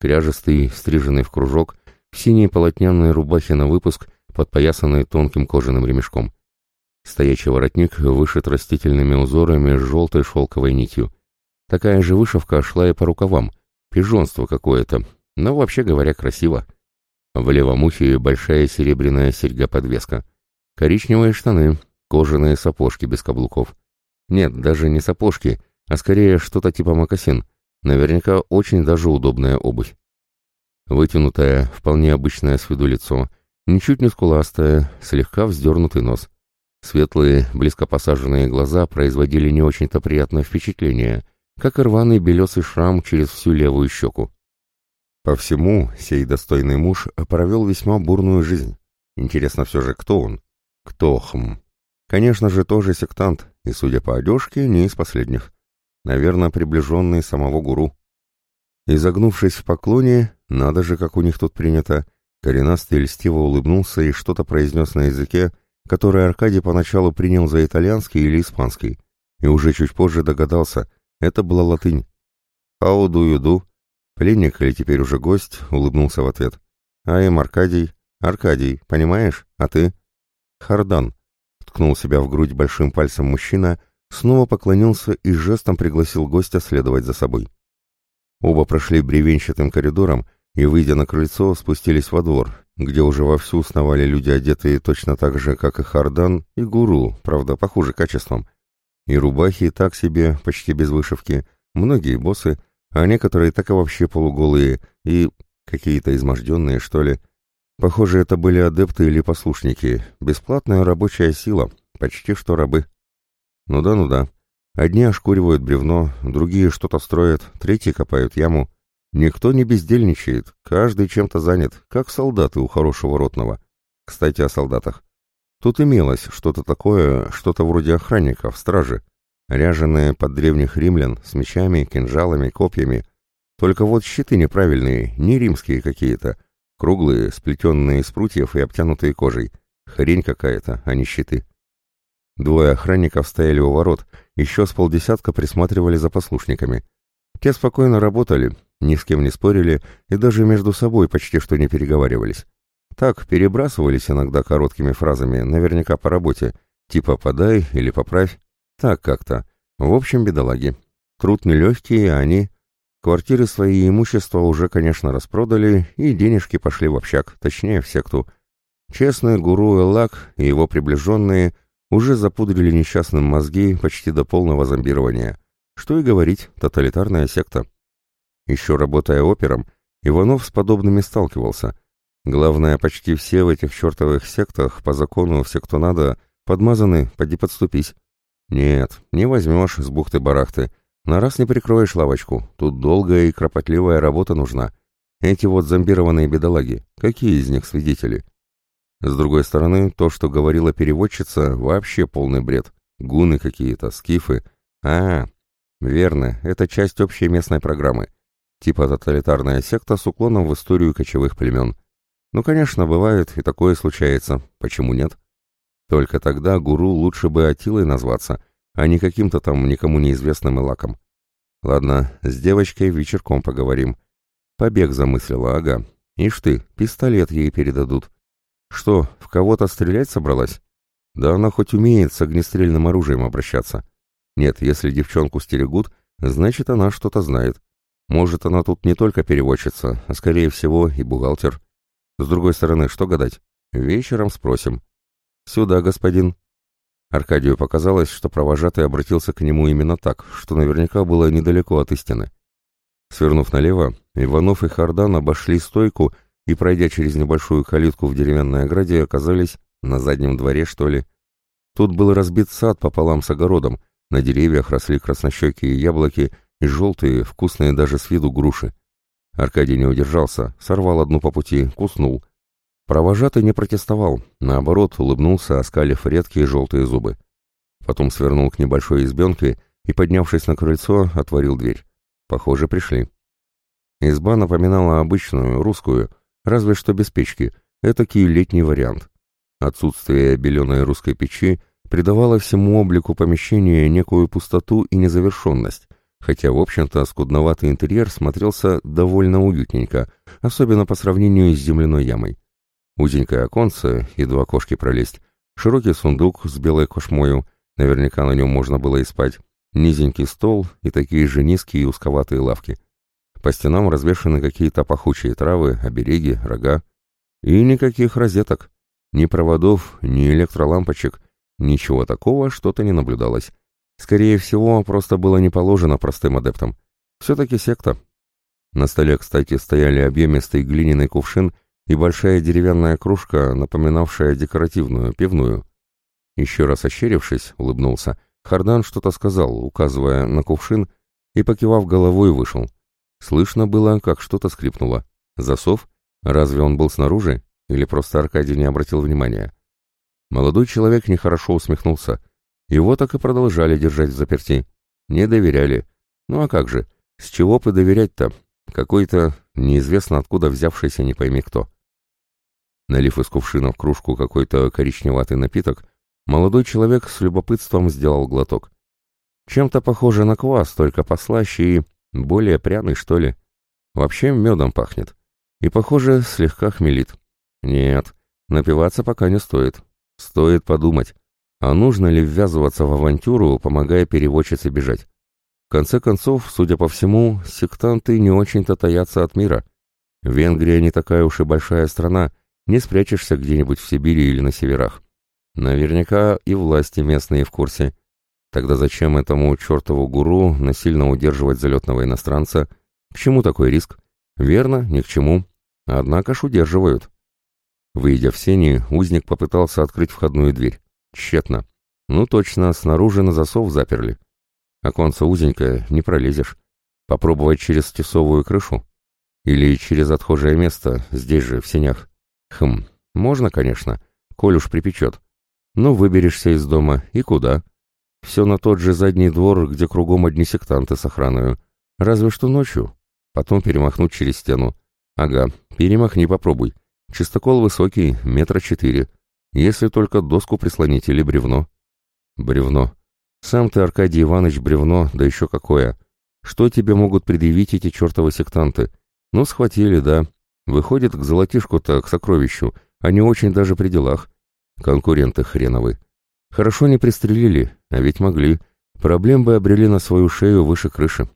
Кряжестый, стриженный в кружок, в синей полотняной рубахе на выпуск, подпоясанной тонким кожаным ремешком. Стоячий воротник вышит растительными узорами с желтой шелковой нитью. Такая же вышивка шла и по рукавам. Пижонство какое-то, но вообще говоря красиво. В левом ухе большая серебряная серьга-подвеска. Коричневые штаны, кожаные сапожки без каблуков. Нет, даже не сапожки, а скорее что-то типа мокасин. Наверняка очень даже удобная обувь. Вытянутое, вполне обычное с виду лицо, ничуть не скуластое, слегка вздернутый нос. Светлые, близко посаженные глаза производили не очень-то приятное впечатление, как и рваный белесый шрам через всю левую щеку. По всему, сей достойный муж провел весьма бурную жизнь. Интересно все же, кто он? Кто хм? Конечно же, тоже сектант, и, судя по одежке, не из последних. Наверное, приближенный самого гуру. Изогнувшись в поклоне, надо же, как у них тут принято, коренастый льстиво улыбнулся и что-то произнес на языке, который Аркадий поначалу принял за итальянский или испанский, и уже чуть позже догадался, это была латынь. «How do you do?» Пленник, или теперь уже гость, улыбнулся в ответ. «А им Аркадий. Аркадий, понимаешь? А ты?» «Хардан», — ткнул себя в грудь большим пальцем мужчина, снова поклонился и жестом пригласил гостя следовать за собой. Оба прошли бревенчатым коридором и, выйдя на крыльцо, спустились во двор, где уже вовсю сновали люди, одетые точно так же, как и Хардан, и Гуру, правда, похуже качеством. И рубахи так себе, почти без вышивки, многие боссы, а некоторые так и вообще полуголые, и какие-то изможденные, что ли. Похоже, это были адепты или послушники, бесплатная рабочая сила, почти что рабы. Ну да, ну да. Одни ошкуривают бревно, другие что-то строят, третьи копают яму. Никто не бездельничает, каждый чем-то занят, как солдаты у хорошего ротного. Кстати, о солдатах. Тут имелось что-то такое, что-то вроде охранников, стражи, ряженые под древних римлян, с мечами, кинжалами, копьями. Только вот щиты неправильные, не римские какие-то, круглые, сплетенные из прутьев и обтянутые кожей. Хрень какая-то, а не щиты. Двое охранников стояли у ворот, еще с полдесятка присматривали за послушниками. Те спокойно работали, ни с кем не спорили и даже между собой почти что не переговаривались. Так, перебрасывались иногда короткими фразами, наверняка по работе, типа «подай» или «поправь». Так как-то. В общем, бедолаги. Труд нелегкий, а они... Квартиры свои имущества уже, конечно, распродали, и денежки пошли в общак, точнее, в секту. Честный гуру Эллак и его приближенные уже запудрили несчастным мозги почти до полного зомбирования. Что и говорить, тоталитарная секта. Еще работая опером, Иванов с подобными сталкивался. Главное, почти все в этих чертовых сектах, по закону все, кто надо, подмазаны, поди подступись. Нет, не возьмешь с бухты-барахты. На раз не прикроешь лавочку. Тут долгая и кропотливая работа нужна. Эти вот зомбированные бедолаги, какие из них свидетели? С другой стороны, то, что говорила переводчица, вообще полный бред. Гуны какие-то, скифы. А, верно, это часть общей местной программы типа тоталитарная секта с уклоном в историю кочевых племен. Ну, конечно, бывает, и такое случается. Почему нет? Только тогда гуру лучше бы Атилой назваться, а не каким-то там никому неизвестным лаком. Ладно, с девочкой вечерком поговорим. Побег замыслила, ага. Ишь ты, пистолет ей передадут. Что, в кого-то стрелять собралась? Да она хоть умеет с огнестрельным оружием обращаться. Нет, если девчонку стерегут, значит она что-то знает. Может, она тут не только переводчица, а скорее всего и бухгалтер. С другой стороны, что гадать? Вечером спросим. Сюда, господин. Аркадию показалось, что провожатый обратился к нему именно так, что наверняка было недалеко от истины. Свернув налево, Иванов и Хардан обошли стойку и, пройдя через небольшую калитку в деревянной ограде, оказались на заднем дворе, что ли. Тут был разбит сад пополам с огородом, на деревьях росли краснощекие яблоки и желтые, вкусные даже с виду груши. Аркадий не удержался, сорвал одну по пути, куснул. Провожатый не протестовал, наоборот, улыбнулся, оскалив редкие желтые зубы. Потом свернул к небольшой избенке и, поднявшись на крыльцо, отворил дверь. Похоже, пришли. Изба напоминала обычную, русскую, разве что без печки, этакий летний вариант. Отсутствие беленой русской печи придавало всему облику помещения некую пустоту и незавершенность, хотя, в общем-то, скудноватый интерьер смотрелся довольно уютненько, особенно по сравнению с земляной ямой. Узенькое оконце и два окошки пролезть, широкий сундук с белой кошмою, наверняка на нем можно было и спать, низенький стол и такие же низкие и узковатые лавки. По стенам развешаны какие-то пахучие травы, обереги, рога. И никаких розеток, ни проводов, ни электролампочек, ничего такого что-то не наблюдалось. Скорее всего, просто было не положено простым адептам. Все-таки секта. На столе, кстати, стояли объемистый глиняный кувшин и большая деревянная кружка, напоминавшая декоративную, пивную. Еще раз ощерившись, улыбнулся, Хардан что-то сказал, указывая на кувшин, и, покивав головой, вышел. Слышно было, как что-то скрипнуло. Засов? Разве он был снаружи? Или просто Аркадий не обратил внимания? Молодой человек нехорошо усмехнулся. Его так и продолжали держать в заперти. Не доверяли. Ну а как же? С чего бы доверять-то? Какой-то неизвестно откуда взявшийся не пойми кто. Налив из кувшина в кружку какой-то коричневатый напиток, молодой человек с любопытством сделал глоток. Чем-то похоже на квас, только послаще и более пряный, что ли. Вообще медом пахнет. И, похоже, слегка хмелит. Нет, напиваться пока не стоит. Стоит подумать, а нужно ли ввязываться в авантюру, помогая переводчице бежать. В конце концов, судя по всему, сектанты не очень-то таятся от мира. Венгрия не такая уж и большая страна, не спрячешься где-нибудь в Сибири или на северах. Наверняка и власти местные в курсе. Тогда зачем этому чертову гуру насильно удерживать залетного иностранца? К чему такой риск? Верно, ни к чему. Однако ж удерживают. Выйдя в сени, узник попытался открыть входную дверь. Тщетно. Ну точно, снаружи на засов заперли. Оконце узенькое, не пролезешь. Попробовать через тесовую крышу? Или через отхожее место, здесь же, в сенях? Хм, можно, конечно, коль уж припечет. Но выберешься из дома, и куда? Все на тот же задний двор, где кругом одни сектанты с охраною. Разве что ночью. Потом перемахнуть через стену. Ага, перемахни попробуй. Чистокол высокий, метра четыре. Если только доску прислонить или бревно. Бревно. Сам ты, Аркадий Иванович, бревно, да еще какое. Что тебе могут предъявить эти чертовы сектанты? Ну, схватили, да. Выходит, к золотишку-то, к сокровищу, они очень даже при делах. Конкуренты хреновы. Хорошо не пристрелили, а ведь могли. Проблем бы обрели на свою шею выше крыши.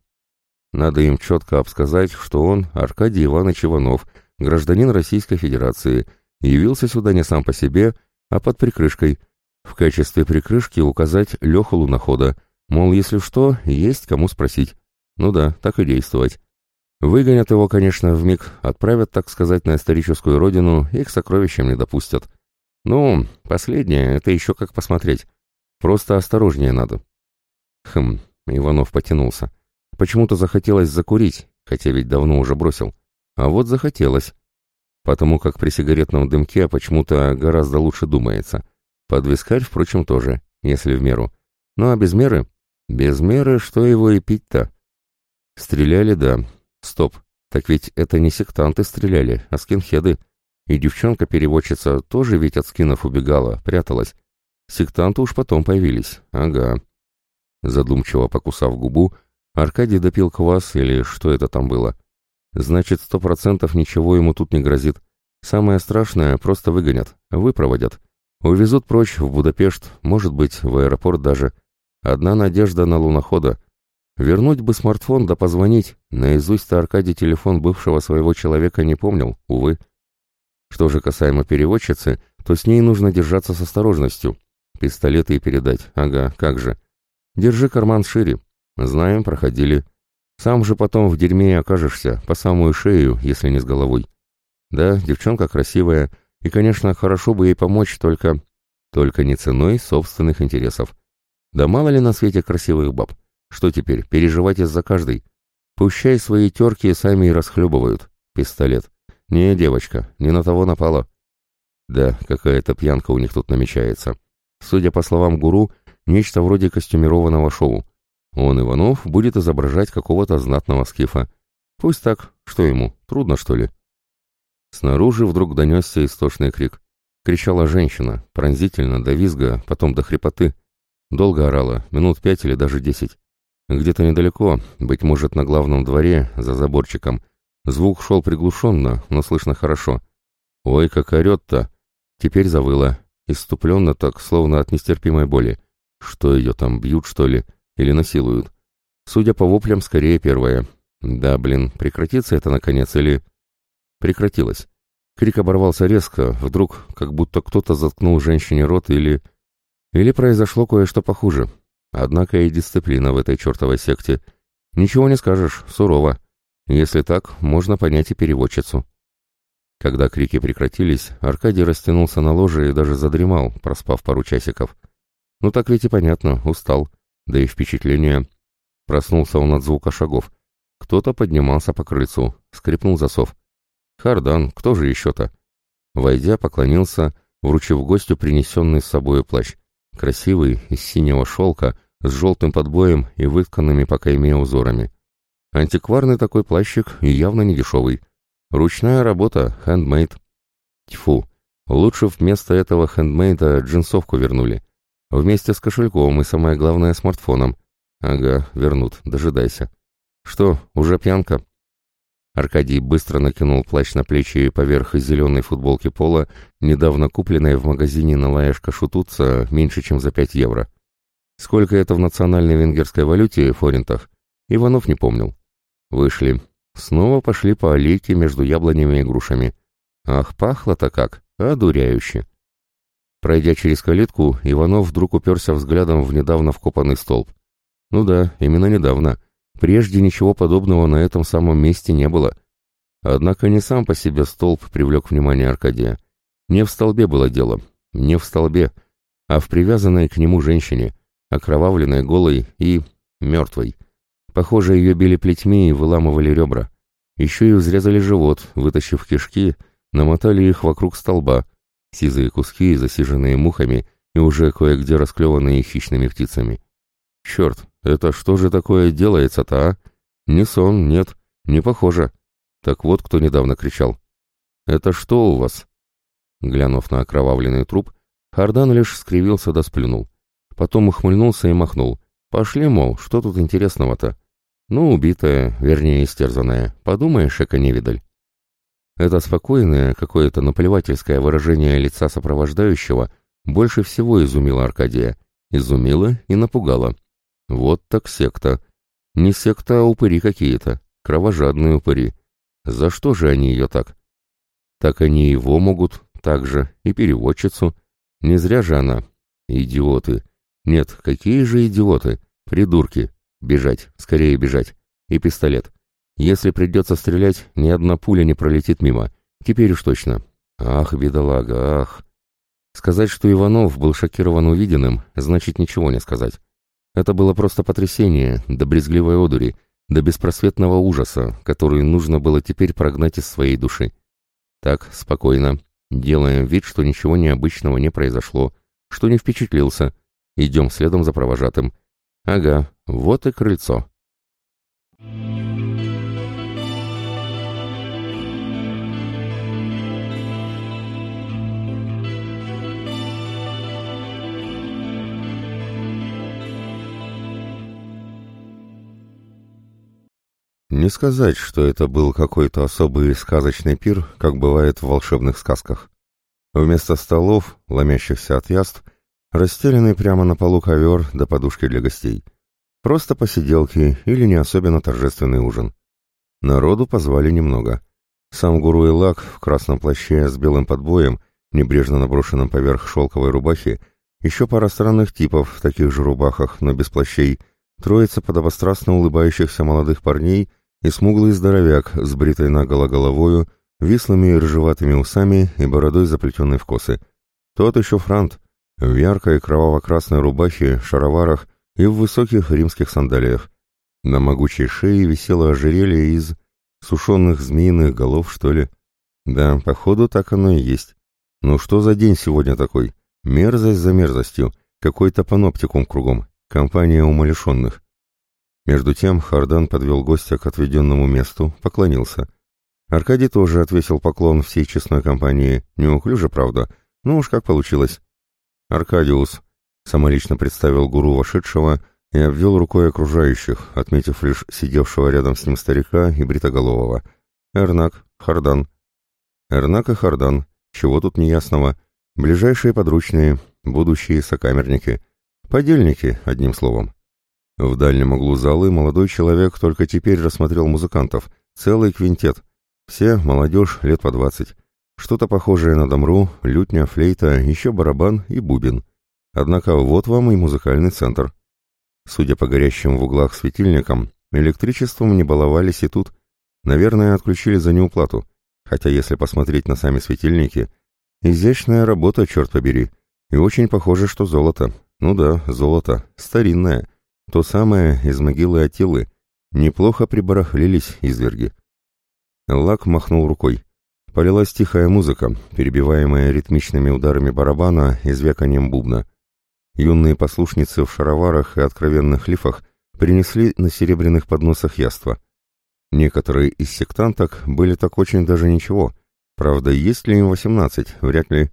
Надо им четко обсказать, что он, Аркадий Иванович Иванов, гражданин Российской Федерации, явился сюда не сам по себе, а под прикрышкой. В качестве прикрышки указать Леху Лунохода, мол, если что, есть кому спросить. Ну да, так и действовать. Выгонят его, конечно, в миг, отправят, так сказать, на историческую родину и к сокровищам не допустят. Ну, последнее, это еще как посмотреть. Просто осторожнее надо. Хм, Иванов потянулся. Почему-то захотелось закурить, хотя ведь давно уже бросил. А вот захотелось. Потому как при сигаретном дымке почему-то гораздо лучше думается. Под вискарь, впрочем, тоже, если в меру. Ну а без меры? Без меры, что его и пить-то? Стреляли, да. Стоп. Так ведь это не сектанты стреляли, а скинхеды. И девчонка-переводчица тоже ведь от скинов убегала, пряталась. Сектанты уж потом появились. Ага. Задумчиво покусав губу, Аркадий допил квас или что это там было. Значит, сто процентов ничего ему тут не грозит. Самое страшное, просто выгонят, выпроводят. Увезут прочь в Будапешт, может быть, в аэропорт даже. Одна надежда на лунохода. Вернуть бы смартфон да позвонить. Наизусть-то Аркадий телефон бывшего своего человека не помнил, увы. Что же касаемо переводчицы, то с ней нужно держаться с осторожностью. Пистолеты и передать, ага, как же. Держи карман шире. Знаем, проходили. Сам же потом в дерьме окажешься, по самую шею, если не с головой. Да, девчонка красивая, и, конечно, хорошо бы ей помочь, только... Только не ценой собственных интересов. Да мало ли на свете красивых баб. Что теперь, переживать из-за каждой? Пущай свои терки сами и расхлебывают. Пистолет. «Не, девочка, не на того напала». Да, какая-то пьянка у них тут намечается. Судя по словам гуру, нечто вроде костюмированного шоу. Он, Иванов, будет изображать какого-то знатного скифа. Пусть так, что ему, трудно что ли? Снаружи вдруг донесся истошный крик. Кричала женщина, пронзительно, до визга, потом до хрипоты. Долго орала, минут пять или даже десять. Где-то недалеко, быть может, на главном дворе, за заборчиком — Звук шел приглушенно, но слышно хорошо. «Ой, как орет-то!» Теперь завыла. Иступленно так, словно от нестерпимой боли. Что ее там, бьют, что ли? Или насилуют? Судя по воплям, скорее первое. Да, блин, прекратится это наконец или... Прекратилось. Крик оборвался резко, вдруг, как будто кто-то заткнул женщине рот или... Или произошло кое-что похуже. Однако и дисциплина в этой чертовой секте. Ничего не скажешь, сурово. Если так, можно понять и переводчицу. Когда крики прекратились, Аркадий растянулся на ложе и даже задремал, проспав пару часиков. Ну так ведь и понятно, устал. Да и впечатление. Проснулся он от звука шагов. Кто-то поднимался по крыльцу, скрипнул засов. Хардан, кто же еще-то? Войдя, поклонился, вручив гостю принесенный с собой плащ. Красивый, из синего шелка, с желтым подбоем и вытканными по кайме узорами. Антикварный такой плащик и явно не дешевый. Ручная работа, хендмейд. Тьфу, лучше вместо этого хендмейда джинсовку вернули. Вместе с кошельком и, самое главное, смартфоном. Ага, вернут, дожидайся. Что, уже пьянка? Аркадий быстро накинул плащ на плечи поверх зеленой футболки пола, недавно купленной в магазине на Лаешка Шутуца меньше, чем за 5 евро. Сколько это в национальной венгерской валюте, форинтах, Иванов не помнил. Вышли. Снова пошли по аллейке между яблонями и грушами. Ах, пахло-то как, одуряюще. Пройдя через калитку, Иванов вдруг уперся взглядом в недавно вкопанный столб. Ну да, именно недавно. Прежде ничего подобного на этом самом месте не было. Однако не сам по себе столб привлек внимание Аркадия. Не в столбе было дело, не в столбе, а в привязанной к нему женщине, окровавленной, голой и мертвой. Похоже, ее били плетьми и выламывали ребра. Еще и взрезали живот, вытащив кишки, намотали их вокруг столба, сизые куски, засиженные мухами и уже кое-где расклеванные хищными птицами. Черт, это что же такое делается-то, а? Не сон, нет, не похоже. Так вот, кто недавно кричал. «Это что у вас?» Глянув на окровавленный труп, Хардан лишь скривился да сплюнул. Потом ухмыльнулся и махнул. «Пошли, мол, что тут интересного-то?» «Ну, убитая, вернее, истерзанная. Подумаешь, эко невидаль». Это спокойное, какое-то наплевательское выражение лица сопровождающего больше всего изумило Аркадия. Изумило и напугало. Вот так секта. Не секта, а упыри какие-то. Кровожадные упыри. За что же они ее так? Так они его могут, так же, и переводчицу. Не зря же она. Идиоты. Нет, какие же идиоты. Придурки. Бежать, скорее бежать. И пистолет. Если придется стрелять, ни одна пуля не пролетит мимо. Теперь уж точно. Ах, бедолага, ах. Сказать, что Иванов был шокирован увиденным, значит ничего не сказать. Это было просто потрясение, до брезгливой одури, до беспросветного ужаса, который нужно было теперь прогнать из своей души. Так, спокойно, делаем вид, что ничего необычного не произошло, что не впечатлился. Идем следом за провожатым. Ага, вот и крыльцо. Не сказать, что это был какой-то особый сказочный пир, как бывает в волшебных сказках. Вместо столов, ломящихся от яств, расстеленный прямо на полу ковер до подушки для гостей. Просто посиделки или не особенно торжественный ужин. Народу позвали немного. Сам гуру Илак в красном плаще с белым подбоем, небрежно наброшенным поверх шелковой рубахи, еще пара странных типов в таких же рубахах, но без плащей — троица подобострастно улыбающихся молодых парней и смуглый здоровяк с бритой наголо головою, вислыми и рыжеватыми усами и бородой заплетенной в косы. Тот еще франт, в яркой кроваво-красной рубахе, шароварах и в высоких римских сандалиях. На могучей шее висело ожерелье из сушеных змеиных голов, что ли. Да, походу, так оно и есть. Ну что за день сегодня такой? Мерзость за мерзостью, какой-то паноптикум кругом. Компания умалишенных. Между тем Хардан подвел гостя к отведенному месту, поклонился. Аркадий тоже отвесил поклон всей честной компании, неуклюже, правда, но уж как получилось. «Аркадиус», — самолично представил гуру вошедшего и обвел рукой окружающих, отметив лишь сидевшего рядом с ним старика и бритоголового. «Эрнак, Хардан». «Эрнак и Хардан, чего тут неясного? Ближайшие подручные, будущие сокамерники». Подельники, одним словом. В дальнем углу залы молодой человек только теперь рассмотрел музыкантов. Целый квинтет. Все молодежь лет по двадцать. Что-то похожее на домру, лютня, флейта, еще барабан и бубен. Однако вот вам и музыкальный центр. Судя по горящим в углах светильникам, электричеством не баловались и тут. Наверное, отключили за неуплату. Хотя если посмотреть на сами светильники, изящная работа, черт побери. И очень похоже, что золото. Ну да, золото. Старинное. То самое из могилы Атилы. Неплохо прибарахлились изверги. Лак махнул рукой. Полилась тихая музыка, перебиваемая ритмичными ударами барабана и звяканием бубна. Юные послушницы в шароварах и откровенных лифах принесли на серебряных подносах яства. Некоторые из сектанток были так очень даже ничего. Правда, есть ли им восемнадцать? Вряд ли.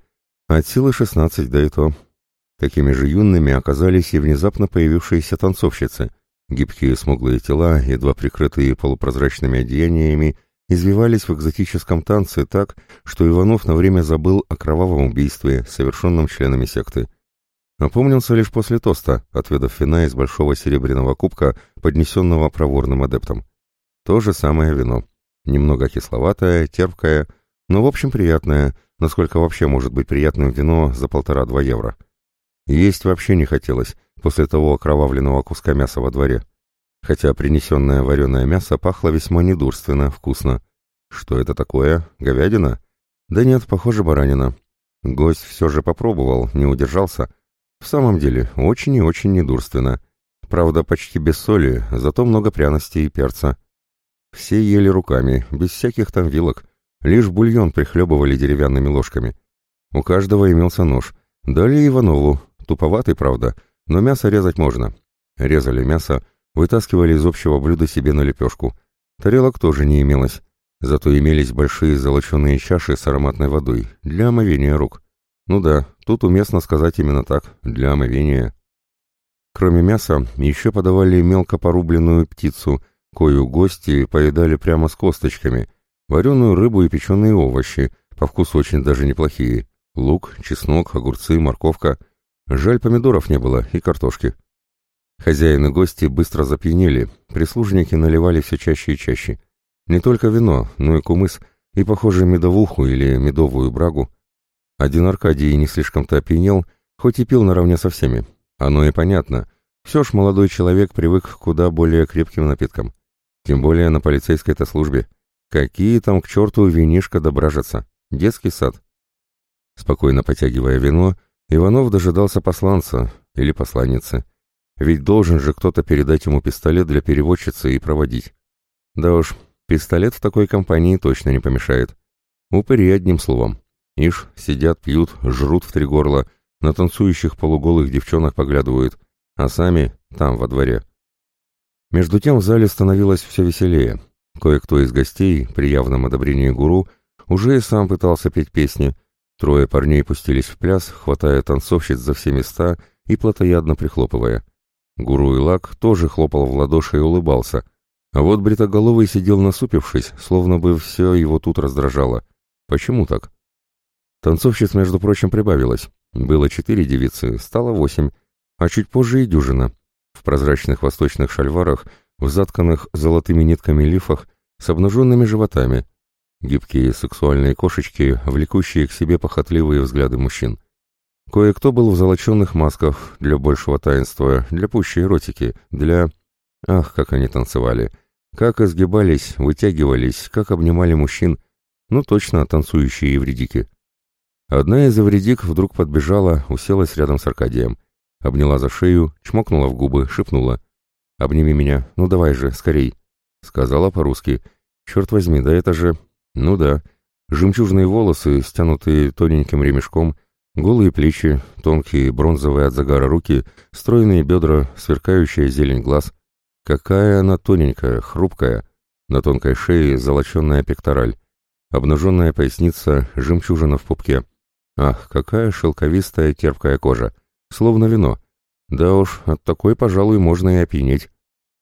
От силы шестнадцать, да и то. Такими же юными оказались и внезапно появившиеся танцовщицы. Гибкие смуглые тела, едва прикрытые полупрозрачными одеяниями, извивались в экзотическом танце так, что Иванов на время забыл о кровавом убийстве, совершенном членами секты. Опомнился лишь после тоста, отведав вина из большого серебряного кубка, поднесенного проворным адептом. То же самое вино. Немного кисловатое, терпкое, но в общем приятное, насколько вообще может быть приятным вино за полтора-два евро. Есть вообще не хотелось, после того окровавленного куска мяса во дворе хотя принесенное вареное мясо пахло весьма недурственно, вкусно. Что это такое? Говядина? Да нет, похоже, баранина. Гость все же попробовал, не удержался. В самом деле, очень и очень недурственно. Правда, почти без соли, зато много пряностей и перца. Все ели руками, без всяких там вилок. Лишь бульон прихлебывали деревянными ложками. У каждого имелся нож. Дали Иванову, туповатый, правда, но мясо резать можно. Резали мясо, вытаскивали из общего блюда себе на лепешку. Тарелок тоже не имелось, зато имелись большие золоченые чаши с ароматной водой для омовения рук. Ну да, тут уместно сказать именно так, для омовения. Кроме мяса, еще подавали мелко порубленную птицу, кою гости поедали прямо с косточками, вареную рыбу и печеные овощи, по вкусу очень даже неплохие, лук, чеснок, огурцы, морковка. Жаль, помидоров не было и картошки. Хозяин и гости быстро запьянели, прислужники наливали все чаще и чаще. Не только вино, но и кумыс, и, похоже, медовуху или медовую брагу. Один Аркадий не слишком-то опьянел, хоть и пил наравне со всеми. Оно и понятно. Все ж молодой человек привык к куда более крепким напиткам. Тем более на полицейской-то службе. Какие там к черту винишко дображется? Детский сад. Спокойно потягивая вино, Иванов дожидался посланца или посланницы. Ведь должен же кто-то передать ему пистолет для переводчицы и проводить. Да уж, пистолет в такой компании точно не помешает. Упыри одним словом. Ишь, сидят, пьют, жрут в три горла, на танцующих полуголых девчонок поглядывают, а сами там, во дворе. Между тем в зале становилось все веселее. Кое-кто из гостей, при явном одобрении гуру, уже и сам пытался петь песни. Трое парней пустились в пляс, хватая танцовщиц за все места и плотоядно прихлопывая. Гуру Илак тоже хлопал в ладоши и улыбался, а вот Бритоголовый сидел насупившись, словно бы все его тут раздражало. Почему так? Танцовщиц, между прочим, прибавилось. Было четыре девицы, стало восемь, а чуть позже и дюжина. В прозрачных восточных шальварах, в затканных золотыми нитками лифах, с обнаженными животами. Гибкие сексуальные кошечки, влекущие к себе похотливые взгляды мужчин. Кое-кто был в золоченных масках для большего таинства, для пущей эротики, для... Ах, как они танцевали! Как изгибались, вытягивались, как обнимали мужчин. Ну, точно, танцующие евредики. Одна из евредик вдруг подбежала, уселась рядом с Аркадием. Обняла за шею, чмокнула в губы, шепнула. «Обними меня, ну давай же, скорей!» Сказала по-русски. «Черт возьми, да это же...» «Ну да». Жемчужные волосы, стянутые тоненьким ремешком, Голые плечи, тонкие, бронзовые от загара руки, стройные бедра, сверкающая зелень глаз. Какая она тоненькая, хрупкая. На тонкой шее золоченная пектораль. Обнаженная поясница, жемчужина в пупке. Ах, какая шелковистая терпкая кожа. Словно вино. Да уж, от такой, пожалуй, можно и опьянеть.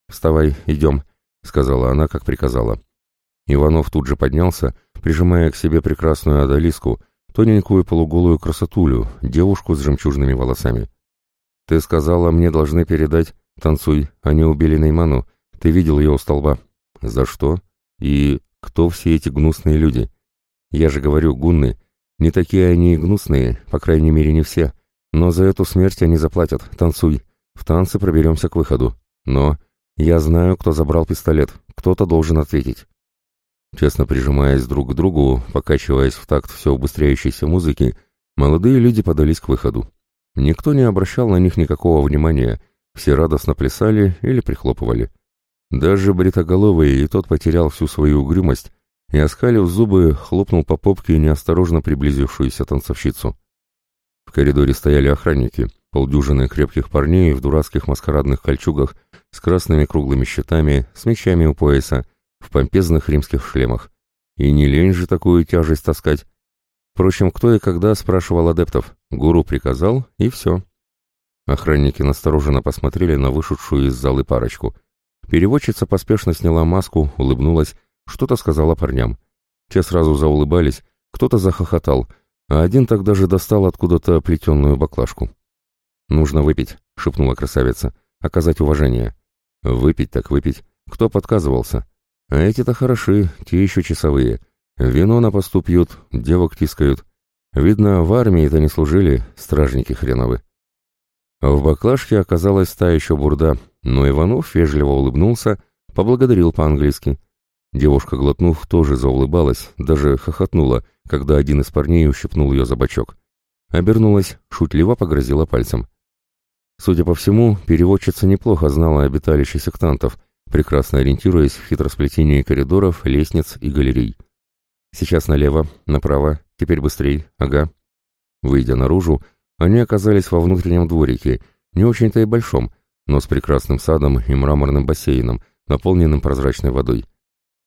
«Вставай, идем», — сказала она, как приказала. Иванов тут же поднялся, прижимая к себе прекрасную одолиску, тоненькую полуголую красотулю, девушку с жемчужными волосами. «Ты сказала, мне должны передать. Танцуй, они убили Нейману. Ты видел ее у столба». «За что? И кто все эти гнусные люди?» «Я же говорю, гунны. Не такие они и гнусные, по крайней мере, не все. Но за эту смерть они заплатят. Танцуй. В танце проберемся к выходу. Но я знаю, кто забрал пистолет. Кто-то должен ответить. Честно прижимаясь друг к другу, покачиваясь в такт все убыстряющейся музыки, молодые люди подались к выходу. Никто не обращал на них никакого внимания, Все радостно плясали или прихлопывали. Даже бритоголовый и тот потерял всю свою угрюмость и, оскалив зубы, хлопнул по попке неосторожно приблизившуюся танцовщицу. В коридоре стояли охранники, полдюжины крепких парней в дурацких маскарадных кольчугах с красными круглыми щитами, с мечами у пояса, в помпезных римских шлемах. И не лень же такую тяжесть таскать. Впрочем, кто и когда спрашивал адептов, гуру приказал, и все. Охранники настороженно посмотрели на вышедшую из залы парочку. Переводчица поспешно сняла маску, улыбнулась, что-то сказала парням. Те сразу заулыбались, кто-то захохотал, а один тогда же достал откуда-то плетеную баклажку. «Нужно выпить», — шепнула красавица, — «оказать уважение». «Выпить так выпить. Кто подказывался?» «А эти-то хороши, те еще часовые. Вино на посту пьют, девок тискают. Видно, в армии-то не служили, стражники хреновы». В баклажке оказалась та еще бурда, но Иванов вежливо улыбнулся, поблагодарил по-английски. Девушка, глотнув, тоже заулыбалась, даже хохотнула, когда один из парней ущипнул ее за бочок. Обернулась, шутливо погрозила пальцем. Судя по всему, переводчица неплохо знала обиталище сектантов, прекрасно ориентируясь в хитросплетении коридоров, лестниц и галерей. Сейчас налево, направо, теперь быстрей, ага. Выйдя наружу, они оказались во внутреннем дворике, не очень-то и большом, но с прекрасным садом и мраморным бассейном, наполненным прозрачной водой.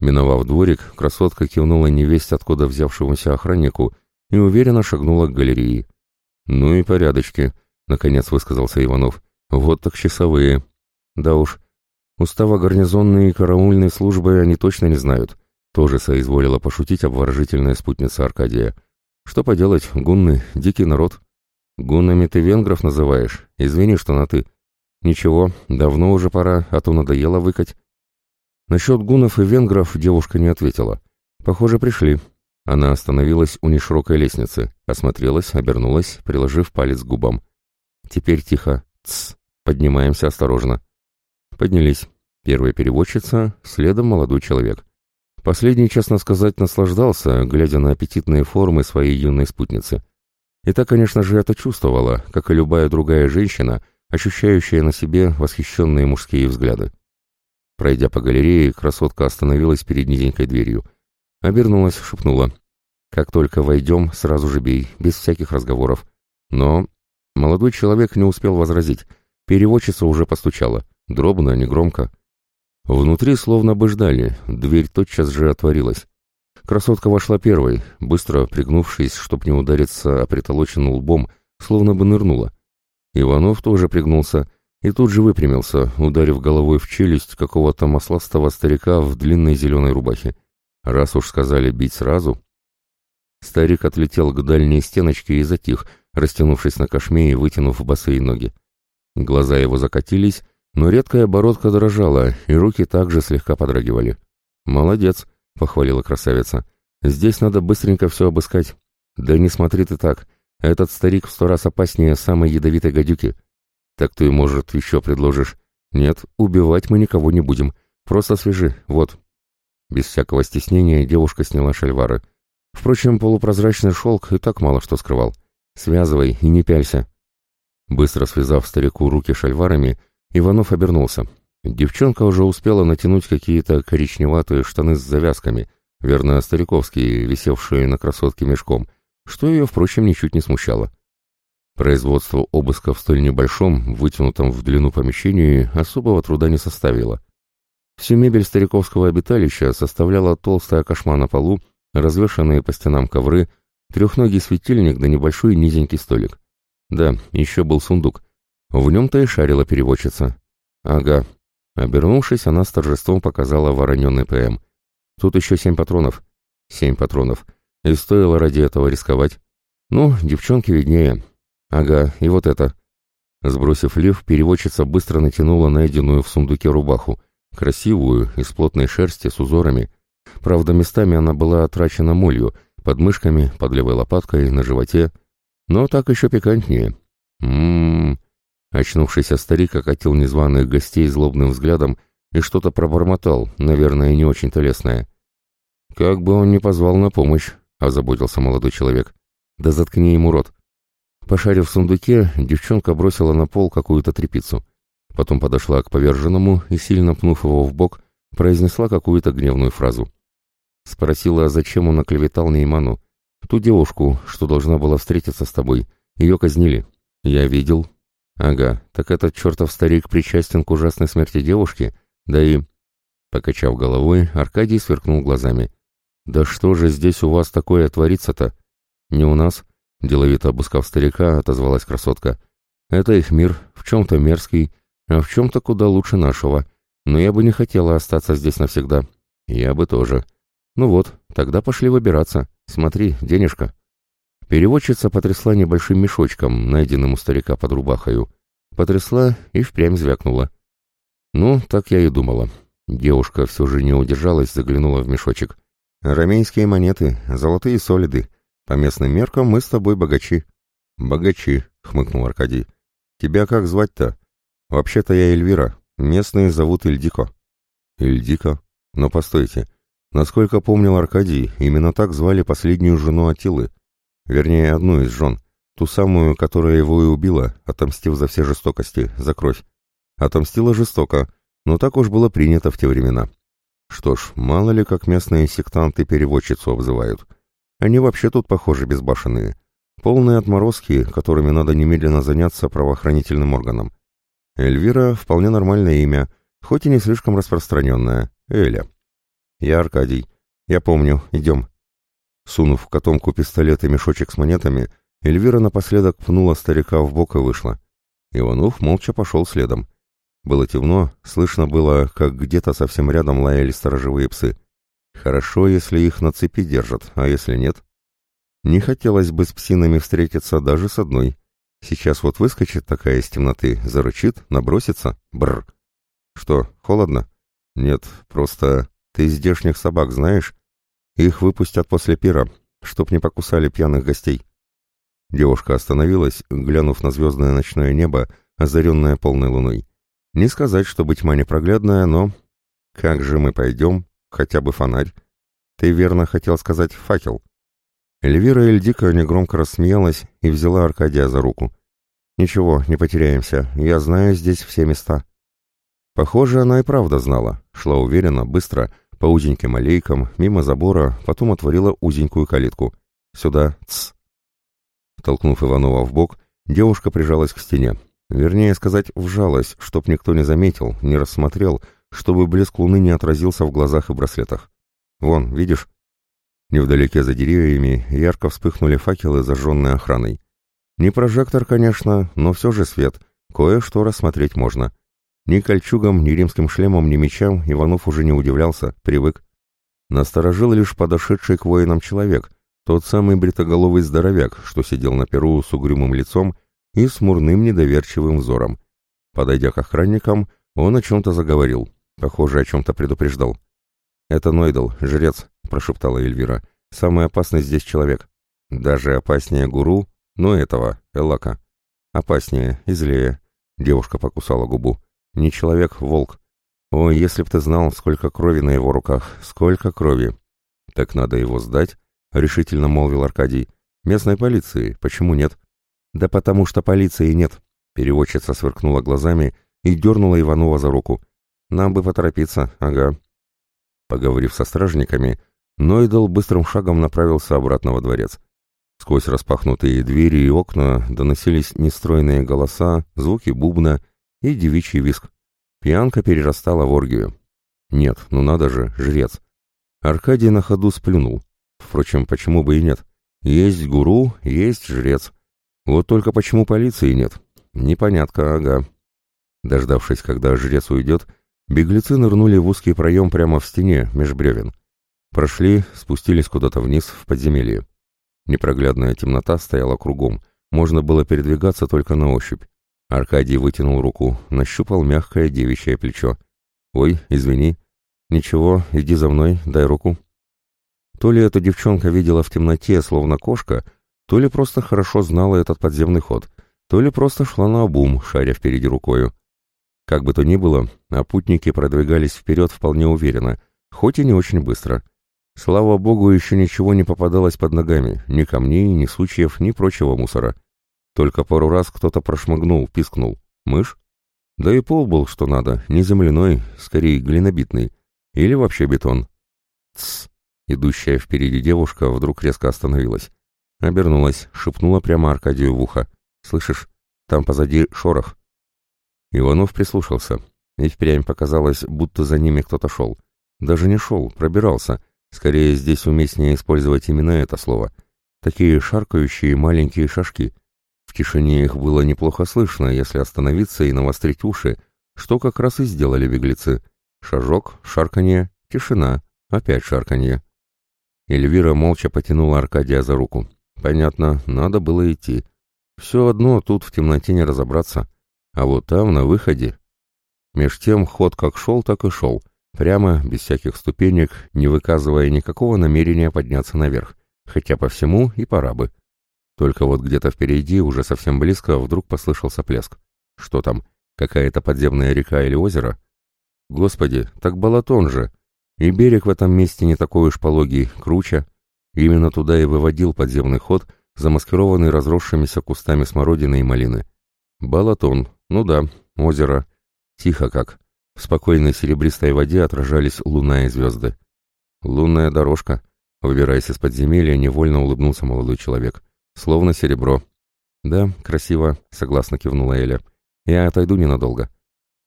Миновав дворик, красотка кивнула невесть откуда взявшемуся охраннику и уверенно шагнула к галерее. «Ну и порядочки», — наконец высказался Иванов. «Вот так часовые. Да уж, устава гарнизонной и караульной службы они точно не знают». Тоже соизволила пошутить обворожительная спутница Аркадия. «Что поделать, гунны, дикий народ». «Гуннами ты венгров называешь? Извини, что на «ты». Ничего, давно уже пора, а то надоело выкать». Насчет гуннов и венгров девушка не ответила. «Похоже, пришли». Она остановилась у неширокой лестницы, осмотрелась, обернулась, приложив палец к губам. Теперь тихо. Тсс. Поднимаемся осторожно. Поднялись. Первая переводчица, следом молодой человек. Последний, честно сказать, наслаждался, глядя на аппетитные формы своей юной спутницы. И та, конечно же, это чувствовала, как и любая другая женщина, ощущающая на себе восхищенные мужские взгляды. Пройдя по галерее, красотка остановилась перед низенькой дверью. Обернулась, шепнула. «Как только войдем, сразу же бей, без всяких разговоров. Но Молодой человек не успел возразить. Переводчица уже постучала. Дробно, негромко. Внутри словно бы ждали. Дверь тотчас же отворилась. Красотка вошла первой, быстро пригнувшись, чтоб не удариться о притолоченный лбом, словно бы нырнула. Иванов тоже пригнулся и тут же выпрямился, ударив головой в челюсть какого-то масластого старика в длинной зеленой рубахе. Раз уж сказали бить сразу... Старик отлетел к дальней стеночке и затих, растянувшись на кошме и вытянув босые ноги. Глаза его закатились, но редкая бородка дрожала, и руки также слегка подрагивали. «Молодец», — похвалила красавица. «Здесь надо быстренько все обыскать. Да не смотри ты так. Этот старик в сто раз опаснее самой ядовитой гадюки. Так ты, может, еще предложишь? Нет, убивать мы никого не будем. Просто свяжи, вот». Без всякого стеснения девушка сняла шальвары. Впрочем, полупрозрачный шелк и так мало что скрывал. Связывай и не пялься. Быстро связав старику руки шальварами, Иванов обернулся. Девчонка уже успела натянуть какие-то коричневатые штаны с завязками, верно, стариковские, висевшие на красотке мешком, что ее, впрочем, ничуть не смущало. Производство обыска в столь небольшом, вытянутом в длину помещении особого труда не составило. Всю мебель стариковского обиталища составляла толстая кошма на полу, развешанные по стенам ковры, Трехногий светильник да небольшой низенький столик. Да, еще был сундук. В нем-то и шарила переводчица. Ага. Обернувшись, она с торжеством показала вороненный ПМ. Тут еще семь патронов. Семь патронов. И стоило ради этого рисковать. Ну, девчонки виднее. Ага, и вот это. Сбросив лев, переводчица быстро натянула найденную в сундуке рубаху. Красивую, из плотной шерсти, с узорами. Правда, местами она была отрачена молью, под мышками, под левой лопаткой, на животе. Но так еще пикантнее. Ммм... Очнувшийся старик окатил незваных гостей злобным взглядом и что-то пробормотал, наверное, не очень-то лестное. «Как бы он ни позвал на помощь», — озаботился молодой человек. «Да заткни ему рот». Пошарив в сундуке, девчонка бросила на пол какую-то тряпицу. Потом подошла к поверженному и, сильно пнув его в бок, произнесла какую-то гневную фразу. Спросила, зачем он оклеветал Нейману. Ту девушку, что должна была встретиться с тобой. Ее казнили. Я видел. Ага, так этот чертов старик причастен к ужасной смерти девушки? Да и... Покачав головой, Аркадий сверкнул глазами. «Да что же здесь у вас такое творится-то?» «Не у нас», — деловито обыскав старика, отозвалась красотка. «Это их мир, в чем-то мерзкий, а в чем-то куда лучше нашего. Но я бы не хотела остаться здесь навсегда. Я бы тоже. Ну вот, тогда пошли выбираться. Смотри, денежка». Переводчица потрясла небольшим мешочком, найденным у старика под рубахою. Потрясла и впрямь звякнула. Ну, так я и думала. Девушка все же не удержалась, заглянула в мешочек. «Ромейские монеты, золотые солиды. По местным меркам мы с тобой богачи». «Богачи», — хмыкнул Аркадий. «Тебя как звать-то?» «Вообще-то я Эльвира. Местные зовут Ильдико». «Ильдико? Но постойте. Насколько помнил Аркадий, именно так звали последнюю жену Атилы. Вернее, одну из жен. Ту самую, которая его и убила, отомстив за все жестокости, за кровь. Отомстила жестоко, но так уж было принято в те времена. Что ж, мало ли, как местные сектанты переводчицу обзывают. Они вообще тут, похоже, безбашенные. Полные отморозки, которыми надо немедленно заняться правоохранительным органам. Эльвира — вполне нормальное имя, хоть и не слишком распространенное. Эля. Я Аркадий. Я помню. Идем. Сунув в котомку пистолет и мешочек с монетами, Эльвира напоследок пнула старика в бок и вышла. Иванов молча пошел следом. Было темно, слышно было, как где-то совсем рядом лаяли сторожевые псы. Хорошо, если их на цепи держат, а если нет? Не хотелось бы с псинами встретиться даже с одной. Сейчас вот выскочит такая из темноты, зарычит, набросится. Бррр. Что, холодно? Нет, просто ты здешних собак знаешь? Их выпустят после пира, чтоб не покусали пьяных гостей. Девушка остановилась, глянув на звездное ночное небо, озаренное полной луной. Не сказать, чтобы тьма непроглядная, но... Как же мы пойдем? Хотя бы фонарь. Ты верно хотел сказать факел. Эльвира Эльдика негромко рассмеялась и взяла Аркадия за руку. «Ничего, не потеряемся. Я знаю здесь все места». Похоже, она и правда знала. Шла уверенно, быстро, по узеньким аллейкам, мимо забора, потом отворила узенькую калитку. «Сюда, тс!» Толкнув Иванова в бок, девушка прижалась к стене. Вернее сказать, вжалась, чтоб никто не заметил, не рассмотрел, чтобы блеск луны не отразился в глазах и браслетах. Вон, видишь? Невдалеке за деревьями ярко вспыхнули факелы, зажженные охраной. Не прожектор, конечно, но все же свет. Кое-что рассмотреть можно. Ни кольчугам, ни римским шлемом, ни мечам Иванов уже не удивлялся, привык. Насторожил лишь подошедший к воинам человек, тот самый бритоголовый здоровяк, что сидел на перу с угрюмым лицом и смурным недоверчивым взором. Подойдя к охранникам, он о чем-то заговорил, похоже, о чем-то предупреждал. «Это Нойдл, жрец», — прошептала Эльвира. «Самый опасный здесь человек. Даже опаснее гуру, но этого, Элака. Опаснее и злее». Девушка покусала губу. «Не человек, волк. Ой, если б ты знал, сколько крови на его руках, сколько крови!» «Так надо его сдать», — решительно молвил Аркадий. «Местной полиции, почему нет?» «Да потому что полиции нет», — переводчица сверкнула глазами и дернула Иванова за руку. «Нам бы поторопиться, ага». Поговорив со стражниками, Нойдл быстрым шагом направился обратно во дворец. Сквозь распахнутые двери и окна доносились нестройные голоса, звуки бубна и девичий виск. Пьянка перерастала в оргию. Нет, ну надо же, жрец. Аркадий на ходу сплюнул. Впрочем, почему бы и нет? Есть гуру, есть жрец. Вот только почему полиции нет? Непонятка, ага. Дождавшись, когда жрец уйдет, беглецы нырнули в узкий проем прямо в стене, меж бревен. Прошли, спустились куда-то вниз, в подземелье. Непроглядная темнота стояла кругом, можно было передвигаться только на ощупь. Аркадий вытянул руку, нащупал мягкое девичье плечо. «Ой, извини». «Ничего, иди за мной, дай руку». То ли эта девчонка видела в темноте, словно кошка, то ли просто хорошо знала этот подземный ход, то ли просто шла на обум, шаря впереди рукою. Как бы то ни было, а путники продвигались вперед вполне уверенно, хоть и не очень быстро. Слава богу, еще ничего не попадалось под ногами, ни камней, ни сучьев, ни прочего мусора. Только пару раз кто-то прошмыгнул, пискнул. Мышь? Да и пол был что надо, не земляной, скорее глинобитный. Или вообще бетон. Тсс. Идущая впереди девушка вдруг резко остановилась. Обернулась, шепнула прямо Аркадию в ухо. «Слышишь, там позади шорох». Иванов прислушался, и впрямь показалось, будто за ними кто-то шел. Даже не шел, пробирался. Скорее, здесь уместнее использовать именно это слово. Такие шаркающие маленькие шажки. Тишине их было неплохо слышно, если остановиться и навострить уши, что как раз и сделали беглецы. Шажок, шарканье, тишина, опять шарканье. Эльвира молча потянула Аркадия за руку. Понятно, надо было идти. Все одно тут в темноте не разобраться. А вот там, на выходе... Меж тем ход как шел, так и шел. Прямо, без всяких ступенек, не выказывая никакого намерения подняться наверх. Хотя по всему и пора бы. Только вот где-то впереди, уже совсем близко, вдруг послышался плеск. Что там? Какая-то подземная река или озеро? Господи, так Балатон же! И берег в этом месте не такой уж пологий, круче. Именно туда и выводил подземный ход, замаскированный разросшимися кустами смородины и малины. Балатон, ну да, озеро. Тихо как. В спокойной серебристой воде отражались луна и звезды. «Лунная дорожка», — выбираясь из подземелья, невольно улыбнулся молодой человек. «Словно серебро». «Да, красиво», — согласно кивнула Эля. «Я отойду ненадолго».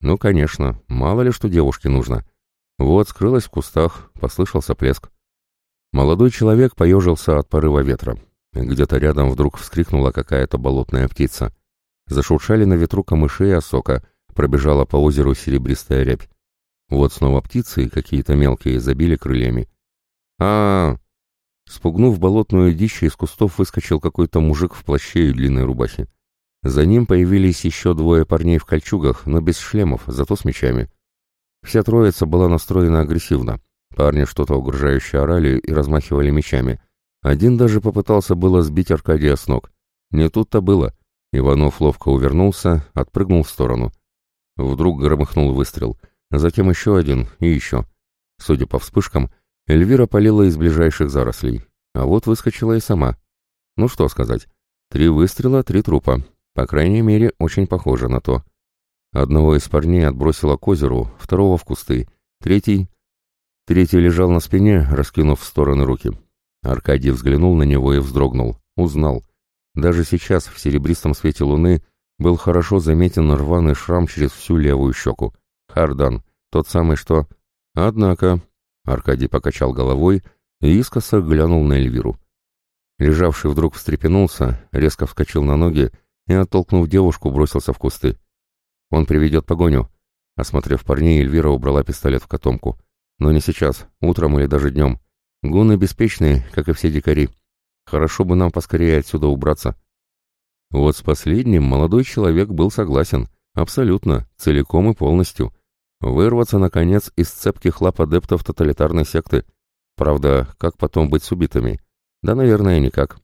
«Ну, конечно, мало ли что девушке нужно». Вот, скрылась в кустах, послышался плеск. Молодой человек поежился от порыва ветра. Где-то рядом вдруг вскрикнула какая-то болотная птица. Зашуршали на ветру камыши и осока, пробежала по озеру серебристая рябь. Вот снова птицы, какие-то мелкие, забили крыльями. а, -а, -а Спугнув болотную дичь, из кустов выскочил какой-то мужик в плаще и длинной рубахе. За ним появились еще двое парней в кольчугах, но без шлемов, зато с мечами. Вся троица была настроена агрессивно. Парни что-то угрожающе орали и размахивали мечами. Один даже попытался было сбить Аркадия с ног. Не тут-то было. Иванов ловко увернулся, отпрыгнул в сторону. Вдруг громыхнул выстрел. Затем еще один и еще. Судя по вспышкам, Эльвира полила из ближайших зарослей. А вот выскочила и сама. Ну что сказать. Три выстрела, три трупа. По крайней мере, очень похоже на то. Одного из парней отбросило к озеру, второго в кусты, третий... Третий лежал на спине, раскинув в стороны руки. Аркадий взглянул на него и вздрогнул. Узнал. Даже сейчас, в серебристом свете луны, был хорошо заметен рваный шрам через всю левую щеку. Хардан, тот самый что... Однако... Аркадий покачал головой и искоса глянул на Эльвиру. Лежавший вдруг встрепенулся, резко вскочил на ноги и, оттолкнув девушку, бросился в кусты. Он приведет погоню. Осмотрев парней, Эльвира убрала пистолет в котомку. Но не сейчас, утром или даже днем. Гуны беспечные, как и все дикари. Хорошо бы нам поскорее отсюда убраться. Вот с последним молодой человек был согласен. Абсолютно, целиком и полностью. Вырваться, наконец, из цепких лап адептов тоталитарной секты. Правда, как потом быть с убитыми? Да, наверное, никак.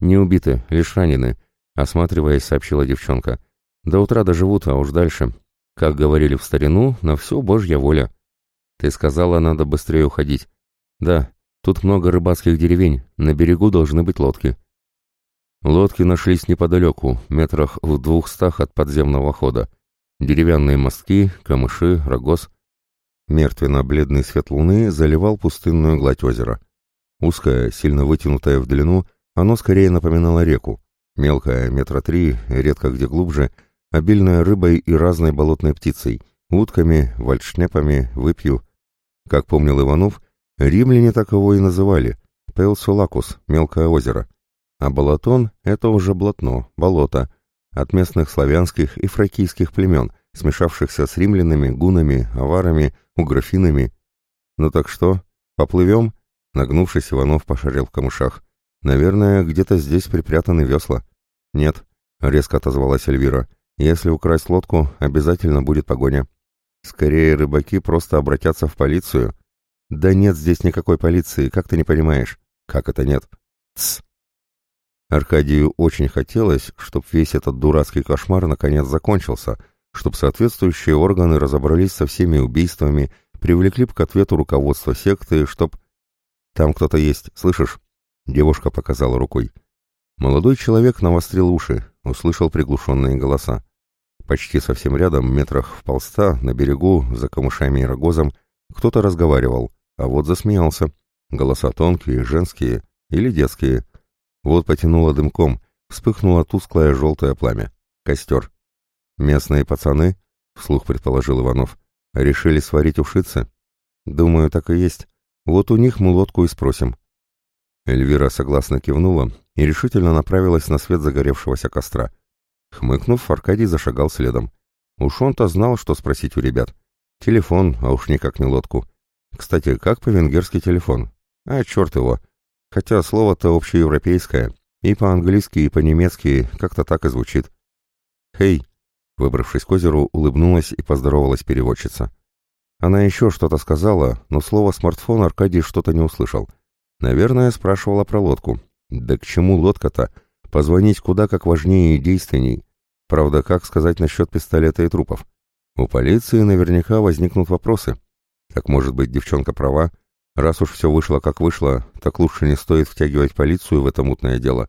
Не убиты, лишь ранены, осматриваясь, сообщила девчонка. До утра доживут, а уж дальше. Как говорили в старину, на все божья воля. Ты сказала, надо быстрее уходить. Да, тут много рыбацких деревень, на берегу должны быть лодки. Лодки нашлись неподалеку, метрах в двухстах от подземного хода. Деревянные мостки, камыши, рогоз. Мертвенно-бледный свет луны заливал пустынную гладь озера. Узкое, сильно вытянутое в длину, оно скорее напоминало реку. Мелкое, метра три, редко где глубже — обильная рыбой и разной болотной птицей, утками, вальшнепами, выпью. Как помнил Иванов, римляне так его и называли – Пейлсулакус, мелкое озеро. А болотон – это уже блатно, болото, от местных славянских и фракийских племен, смешавшихся с римлянами, гунами, аварами, уграфинами. Ну так что, поплывем? Нагнувшись, Иванов пошарил в камышах. Наверное, где-то здесь припрятаны весла. Нет, резко отозвалась Эльвира. Если украсть лодку, обязательно будет погоня. Скорее, рыбаки просто обратятся в полицию. Да нет здесь никакой полиции, как ты не понимаешь? Как это нет? Тсс. Аркадию очень хотелось, чтобы весь этот дурацкий кошмар наконец закончился, чтобы соответствующие органы разобрались со всеми убийствами, привлекли к ответу руководство секты, чтоб... Там кто-то есть, слышишь? Девушка показала рукой. Молодой человек навострил уши, услышал приглушенные голоса. Почти совсем рядом, метрах в полста, на берегу, за камышами и рогозом, кто-то разговаривал, а вот засмеялся. Голоса тонкие, женские или детские. Вот потянуло дымком, вспыхнуло тусклое желтое пламя. Костер. «Местные пацаны», — вслух предположил Иванов, — «решили сварить ушицы?» «Думаю, так и есть. Вот у них мы лодку и спросим». Эльвира согласно кивнула и решительно направилась на свет загоревшегося костра. Хмыкнув, Аркадий зашагал следом. Уж он-то знал, что спросить у ребят. Телефон, а уж никак не лодку. Кстати, как по-венгерски телефон? А, черт его. Хотя слово-то общеевропейское. И по-английски, и по-немецки как-то так и звучит. «Хей!» Выбравшись к озеру, улыбнулась и поздоровалась переводчица. Она еще что-то сказала, но слово «смартфон» Аркадий что-то не услышал. Наверное, спрашивала про лодку. Да к чему лодка-то? Позвонить куда как важнее и действенней. Правда, как сказать насчет пистолета и трупов? У полиции наверняка возникнут вопросы. Так может быть, девчонка права? Раз уж все вышло как вышло, так лучше не стоит втягивать полицию в это мутное дело.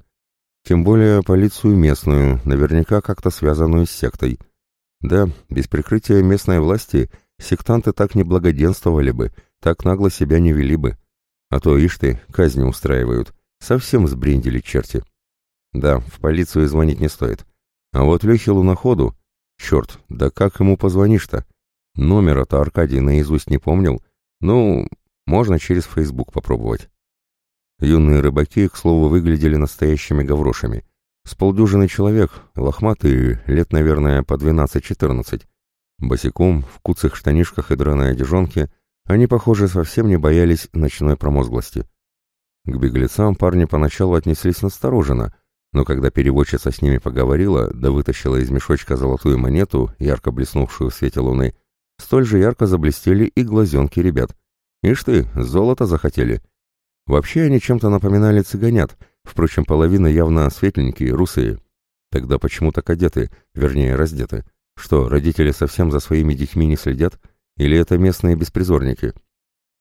Тем более полицию местную, наверняка как-то связанную с сектой. Да, без прикрытия местной власти сектанты так не благоденствовали бы, так нагло себя не вели бы. А то, ишь ты, казни устраивают. Совсем сбрендили черти. Да, в полицию звонить не стоит. А вот Лехе Луноходу... Черт, да как ему позвонишь-то? Номера-то Аркадий наизусть не помнил. Ну, можно через Фейсбук попробовать. Юные рыбаки, к слову, выглядели настоящими гаврошами. С полдюжины человек, лохматые, лет, наверное, по 12-14. Босиком, в куцых штанишках и драной одежонке, они, похоже, совсем не боялись ночной промозглости. К беглецам парни поначалу отнеслись настороженно, но когда переводчица с ними поговорила, да вытащила из мешочка золотую монету, ярко блеснувшую в свете луны, столь же ярко заблестели и глазенки ребят. Ишь ты, золото захотели. Вообще они чем-то напоминали цыганят, впрочем, половина явно светленькие, русые. Тогда почему-то кадеты, вернее, раздеты. Что, родители совсем за своими детьми не следят? Или это местные беспризорники?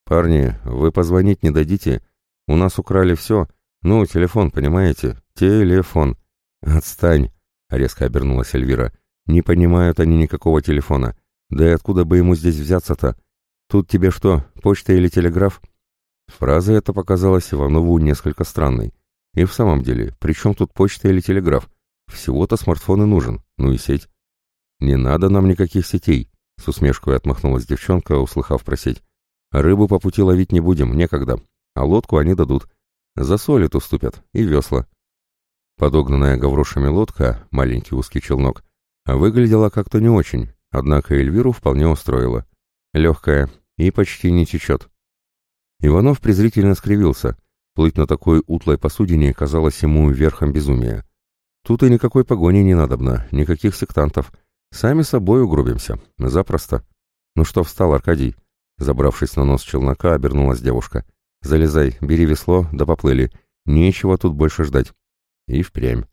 Парни, вы позвонить не дадите? У нас украли все. Ну, телефон, понимаете? Телефон. Отстань, резко обернулась Эльвира. Не понимают они никакого телефона. Да и откуда бы ему здесь взяться-то? Тут тебе что, почта или телеграф? Фраза эта показалась Иванову несколько странной. И в самом деле, при чем тут почта или телеграф? Всего-то смартфон и нужен, ну и сеть. Не надо нам никаких сетей, с усмешкой отмахнулась девчонка, услыхав про сеть. Рыбу по пути ловить не будем, некогда. А лодку они дадут. За соль уступят и весла. Подогнанная гаврошами лодка, маленький узкий челнок, выглядела как-то не очень, однако Эльвиру вполне устроила. Легкая, и почти не течет. Иванов презрительно скривился. Плыть на такой утлой посудине казалось ему верхом безумия. Тут и никакой погони не надобно, никаких сектантов. Сами собой угробимся. Запросто. Ну что встал, Аркадий? Забравшись на нос челнока, обернулась девушка. Залезай, бери весло, да поплыли. Нечего тут больше ждать. И впрямь.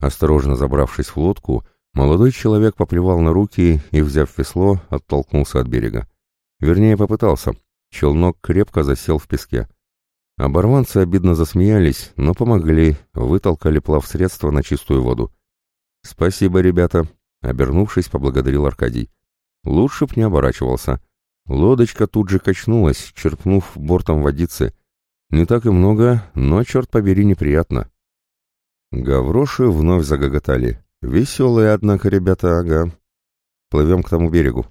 Осторожно забравшись в лодку, молодой человек поплевал на руки и, взяв весло, оттолкнулся от берега. Вернее, попытался. Челнок крепко засел в песке. Оборванцы обидно засмеялись, но помогли, вытолкали плавсредство на чистую воду. «Спасибо, ребята», — обернувшись, поблагодарил Аркадий. Лучше б не оборачивался. Лодочка тут же качнулась, черпнув бортом водицы. Не так и много, но, черт побери, неприятно. Гавроши вновь загоготали. Веселые, однако, ребята, ага. Плывем к тому берегу.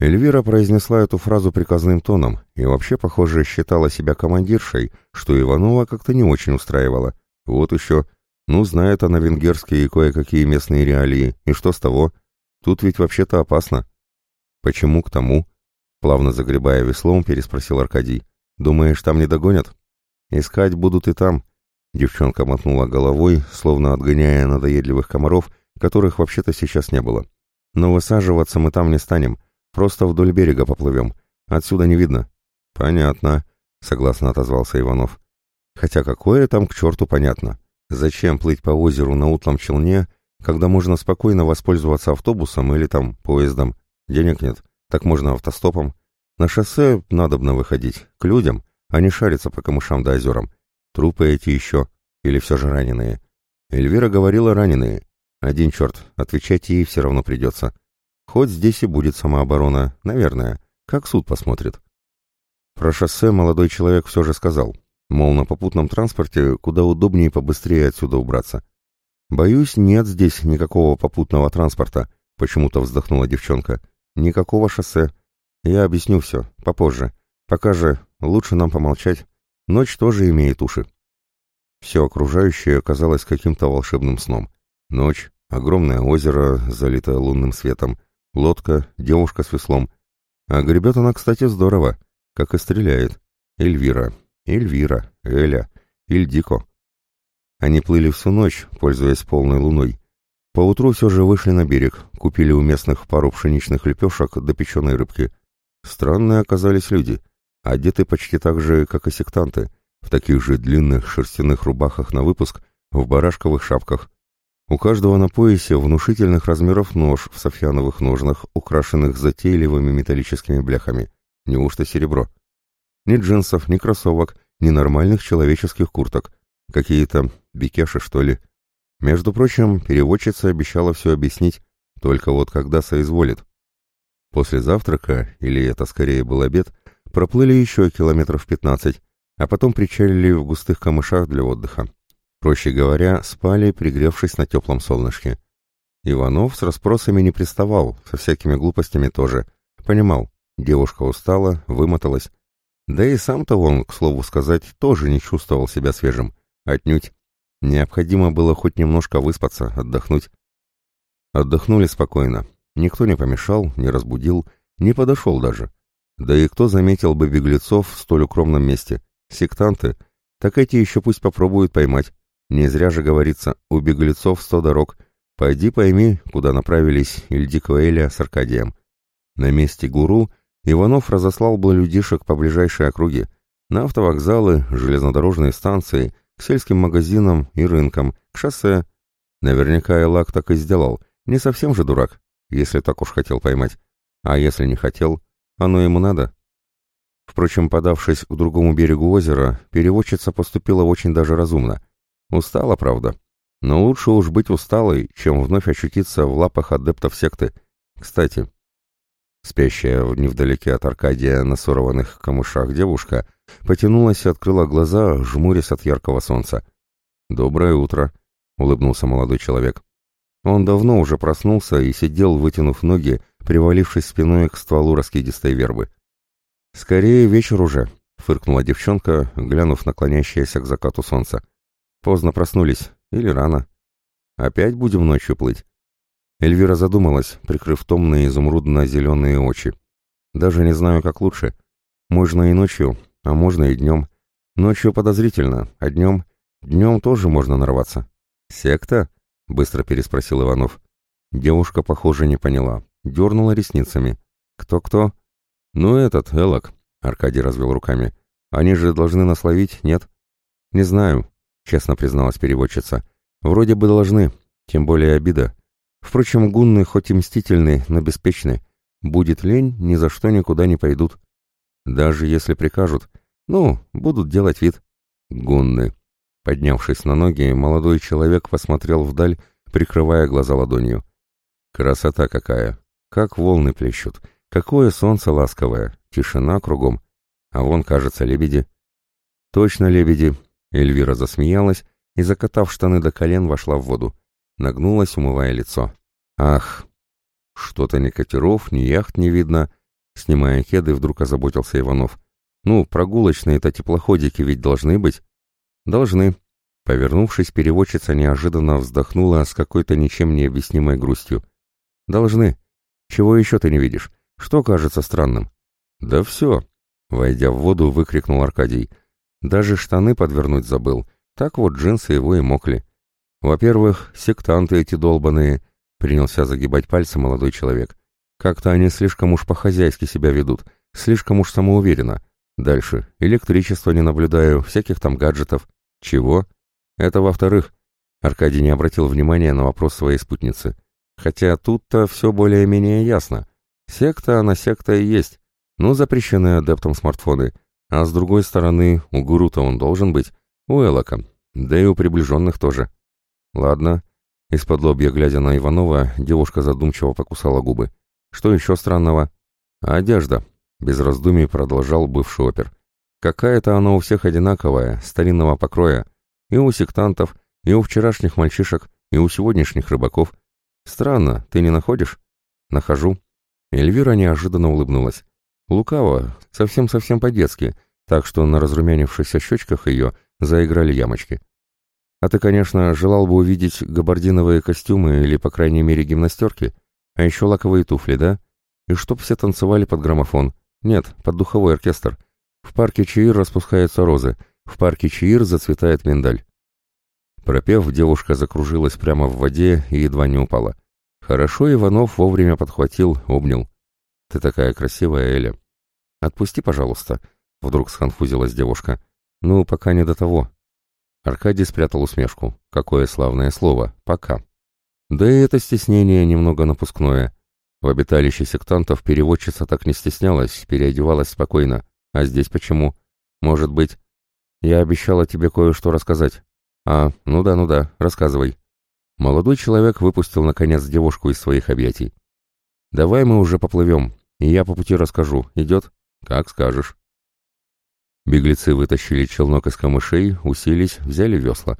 Эльвира произнесла эту фразу приказным тоном и вообще, похоже, считала себя командиршей, что Иванова как-то не очень устраивала. Вот еще. Ну, знает она венгерские и кое-какие местные реалии. И что с того? Тут ведь вообще-то опасно. Почему к тому? Плавно загребая веслом, переспросил Аркадий. Думаешь, там не догонят? Искать будут и там. Девчонка мотнула головой, словно отгоняя надоедливых комаров, которых вообще-то сейчас не было. Но высаживаться мы там не станем. Просто вдоль берега поплывем. Отсюда не видно». «Понятно», — согласно отозвался Иванов. «Хотя какое там к черту понятно? Зачем плыть по озеру на утлом челне, когда можно спокойно воспользоваться автобусом или там поездом? Денег нет, так можно автостопом. На шоссе надобно выходить, к людям, а не шариться по камышам да озерам. Трупы эти еще, или все же раненые. Эльвира говорила раненые. Один черт, отвечать ей все равно придется. Хоть здесь и будет самооборона, наверное, как суд посмотрит. Про шоссе молодой человек все же сказал, мол, на попутном транспорте куда удобнее и побыстрее отсюда убраться. «Боюсь, нет здесь никакого попутного транспорта», — почему-то вздохнула девчонка. «Никакого шоссе. Я объясню все, попозже. Пока же лучше нам помолчать. Ночь тоже имеет уши». Все окружающее казалось каким-то волшебным сном. Ночь, огромное озеро, залитое лунным светом, лодка, девушка с веслом. А гребет она, кстати, здорово, как и стреляет. Эльвира, Эльвира, Эля, Ильдико. Они плыли всю ночь, пользуясь полной луной. Поутру все же вышли на берег, купили у местных пару пшеничных лепешек до печеной рыбки. Странные оказались люди, одеты почти так же, как и сектанты, в таких же длинных шерстяных рубахах на выпуск, в барашковых шапках. У каждого на поясе внушительных размеров нож в софьяновых ножнах, украшенных затейливыми металлическими бляхами. Неужто серебро? Ни джинсов, ни кроссовок, ни нормальных человеческих курток. Какие-то бикеши, что ли. Между прочим, переводчица обещала все объяснить, только вот когда соизволит. После завтрака, или это скорее был обед, проплыли еще километров пятнадцать, а потом причалили в густых камышах для отдыха. Проще говоря, спали, пригревшись на теплом солнышке. Иванов с расспросами не приставал, со всякими глупостями тоже. Понимал, девушка устала, вымоталась. Да и сам-то он, к слову сказать, тоже не чувствовал себя свежим. Отнюдь. Необходимо было хоть немножко выспаться, отдохнуть. Отдохнули спокойно. Никто не помешал, не разбудил, не подошел даже. Да и кто заметил бы беглецов в столь укромном месте? Сектанты, так эти еще пусть попробуют поймать. Не зря же говорится, у беглецов сто дорог. Пойди пойми, куда направились Ильдико Эля с Аркадием. На месте гуру Иванов разослал бы людишек по ближайшей округе, на автовокзалы, железнодорожные станции, к сельским магазинам и рынкам, к шоссе. Наверняка Элак так и сделал, не совсем же дурак, если так уж хотел поймать. А если не хотел, оно ему надо. Впрочем, подавшись к другому берегу озера, переводчица поступила очень даже разумно. Устала, правда. Но лучше уж быть усталой, чем вновь очутиться в лапах адептов секты. Кстати, спящая невдалеке от Аркадия на сорванных камышах девушка потянулась и открыла глаза, жмурясь от яркого солнца. «Доброе утро», — улыбнулся молодой человек. Он давно уже проснулся и сидел, вытянув ноги, привалившись спиной к стволу раскидистой вербы. «Скорее вечер уже», — фыркнула девчонка, глянув на клонящееся к закату солнца. «Поздно проснулись. Или рано. Опять будем ночью плыть?» Эльвира задумалась, прикрыв томные изумрудно-зеленые очи. «Даже не знаю, как лучше. Можно и ночью, а можно и днем. Ночью подозрительно, а днем... Днем тоже можно нарваться». «Секта?» — быстро переспросил Иванов. Девушка, похоже, не поняла. Дернула ресницами. «Кто-кто?» «Ну этот, Элок», — Аркадий развел руками. «Они же должны нас ловить, нет?» «Не знаю», — честно призналась переводчица. «Вроде бы должны, тем более обида. Впрочем, гунны хоть и мстительны, но беспечны. Будет лень, ни за что никуда не пойдут. Даже если прикажут. Ну, будут делать вид. Гунны». Поднявшись на ноги, молодой человек посмотрел вдаль, прикрывая глаза ладонью. «Красота какая! Как волны плещут!» Какое солнце ласковое, тишина кругом. А вон, кажется, лебеди. Точно лебеди. Эльвира засмеялась и, закатав штаны до колен, вошла в воду. Нагнулась, умывая лицо. Ах! Что-то ни катеров, ни яхт не видно. Снимая кеды, вдруг озаботился Иванов. Ну, прогулочные-то теплоходики ведь должны быть. Должны. Повернувшись, переводчица неожиданно вздохнула с какой-то ничем не объяснимой грустью. Должны. Чего еще ты не видишь? Что кажется странным? Да все, войдя в воду, выкрикнул Аркадий. Даже штаны подвернуть забыл. Так вот джинсы его и мокли. Во-первых, сектанты эти долбаные, принялся загибать пальцы молодой человек. Как-то они слишком уж по-хозяйски себя ведут, слишком уж самоуверенно. Дальше. Электричество не наблюдаю, всяких там гаджетов. Чего? Это во-вторых. Аркадий не обратил внимания на вопрос своей спутницы. Хотя тут-то все более-менее ясно. Секта она секта и есть, но запрещены адептам смартфоны. А с другой стороны, у гуру-то он должен быть, у Элока, да и у приближенных тоже. Ладно, Из-под лобья, глядя на Иванова, девушка задумчиво покусала губы. «Что еще странного?» «Одежда», — без раздумий продолжал бывший опер. «Какая-то она у всех одинаковая, старинного покроя. И у сектантов, и у вчерашних мальчишек, и у сегодняшних рыбаков. Странно, ты не находишь?» «Нахожу». Эльвира неожиданно улыбнулась. Лукаво, совсем-совсем по-детски, так что на разрумянившихся щечках ее заиграли ямочки. А ты, конечно, желал бы увидеть габардиновые костюмы или, по крайней мере, гимнастерки, а еще лаковые туфли, да? И чтоб все танцевали под граммофон. Нет, под духовой оркестр. В парке Чаир распускаются розы, в парке Чаир зацветает миндаль. Пропев, девушка закружилась прямо в воде и едва не упала. Хорошо Иванов вовремя подхватил, обнял. «Ты такая красивая, Эля». «Отпусти, пожалуйста», — вдруг сханфузилась девушка. «Ну, пока не до того». Аркадий спрятал усмешку. «Какое славное слово. Пока». Да и это стеснение немного напускное. В обиталище сектантов переводчица так не стеснялась, переодевалась спокойно. А здесь почему? Может быть... Я обещала тебе кое-что рассказать. А, ну да, ну да, рассказывай. Молодой человек выпустил, наконец, девушку из своих объятий. «Давай мы уже поплывем, и я по пути расскажу. Идет? Как скажешь». Беглецы вытащили челнок из камышей, уселись, взяли весла.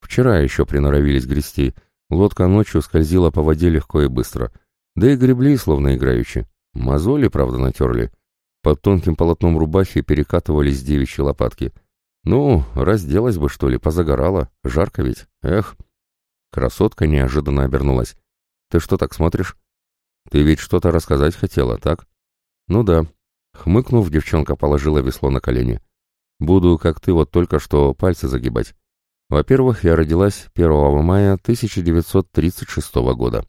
Вчера еще приноровились грести. Лодка ночью скользила по воде легко и быстро. Да и гребли, словно играючи. Мозоли, правда, натерли. Под тонким полотном рубахи перекатывались девичьи лопатки. Ну, разделась бы, что ли, позагорала. Жарко ведь. Эх. Красотка неожиданно обернулась. «Ты что так смотришь?» «Ты ведь что-то рассказать хотела, так?» «Ну да». Хмыкнув, девчонка положила весло на колени. «Буду, как ты вот только что, пальцы загибать. Во-первых, я родилась 1 мая 1936 года.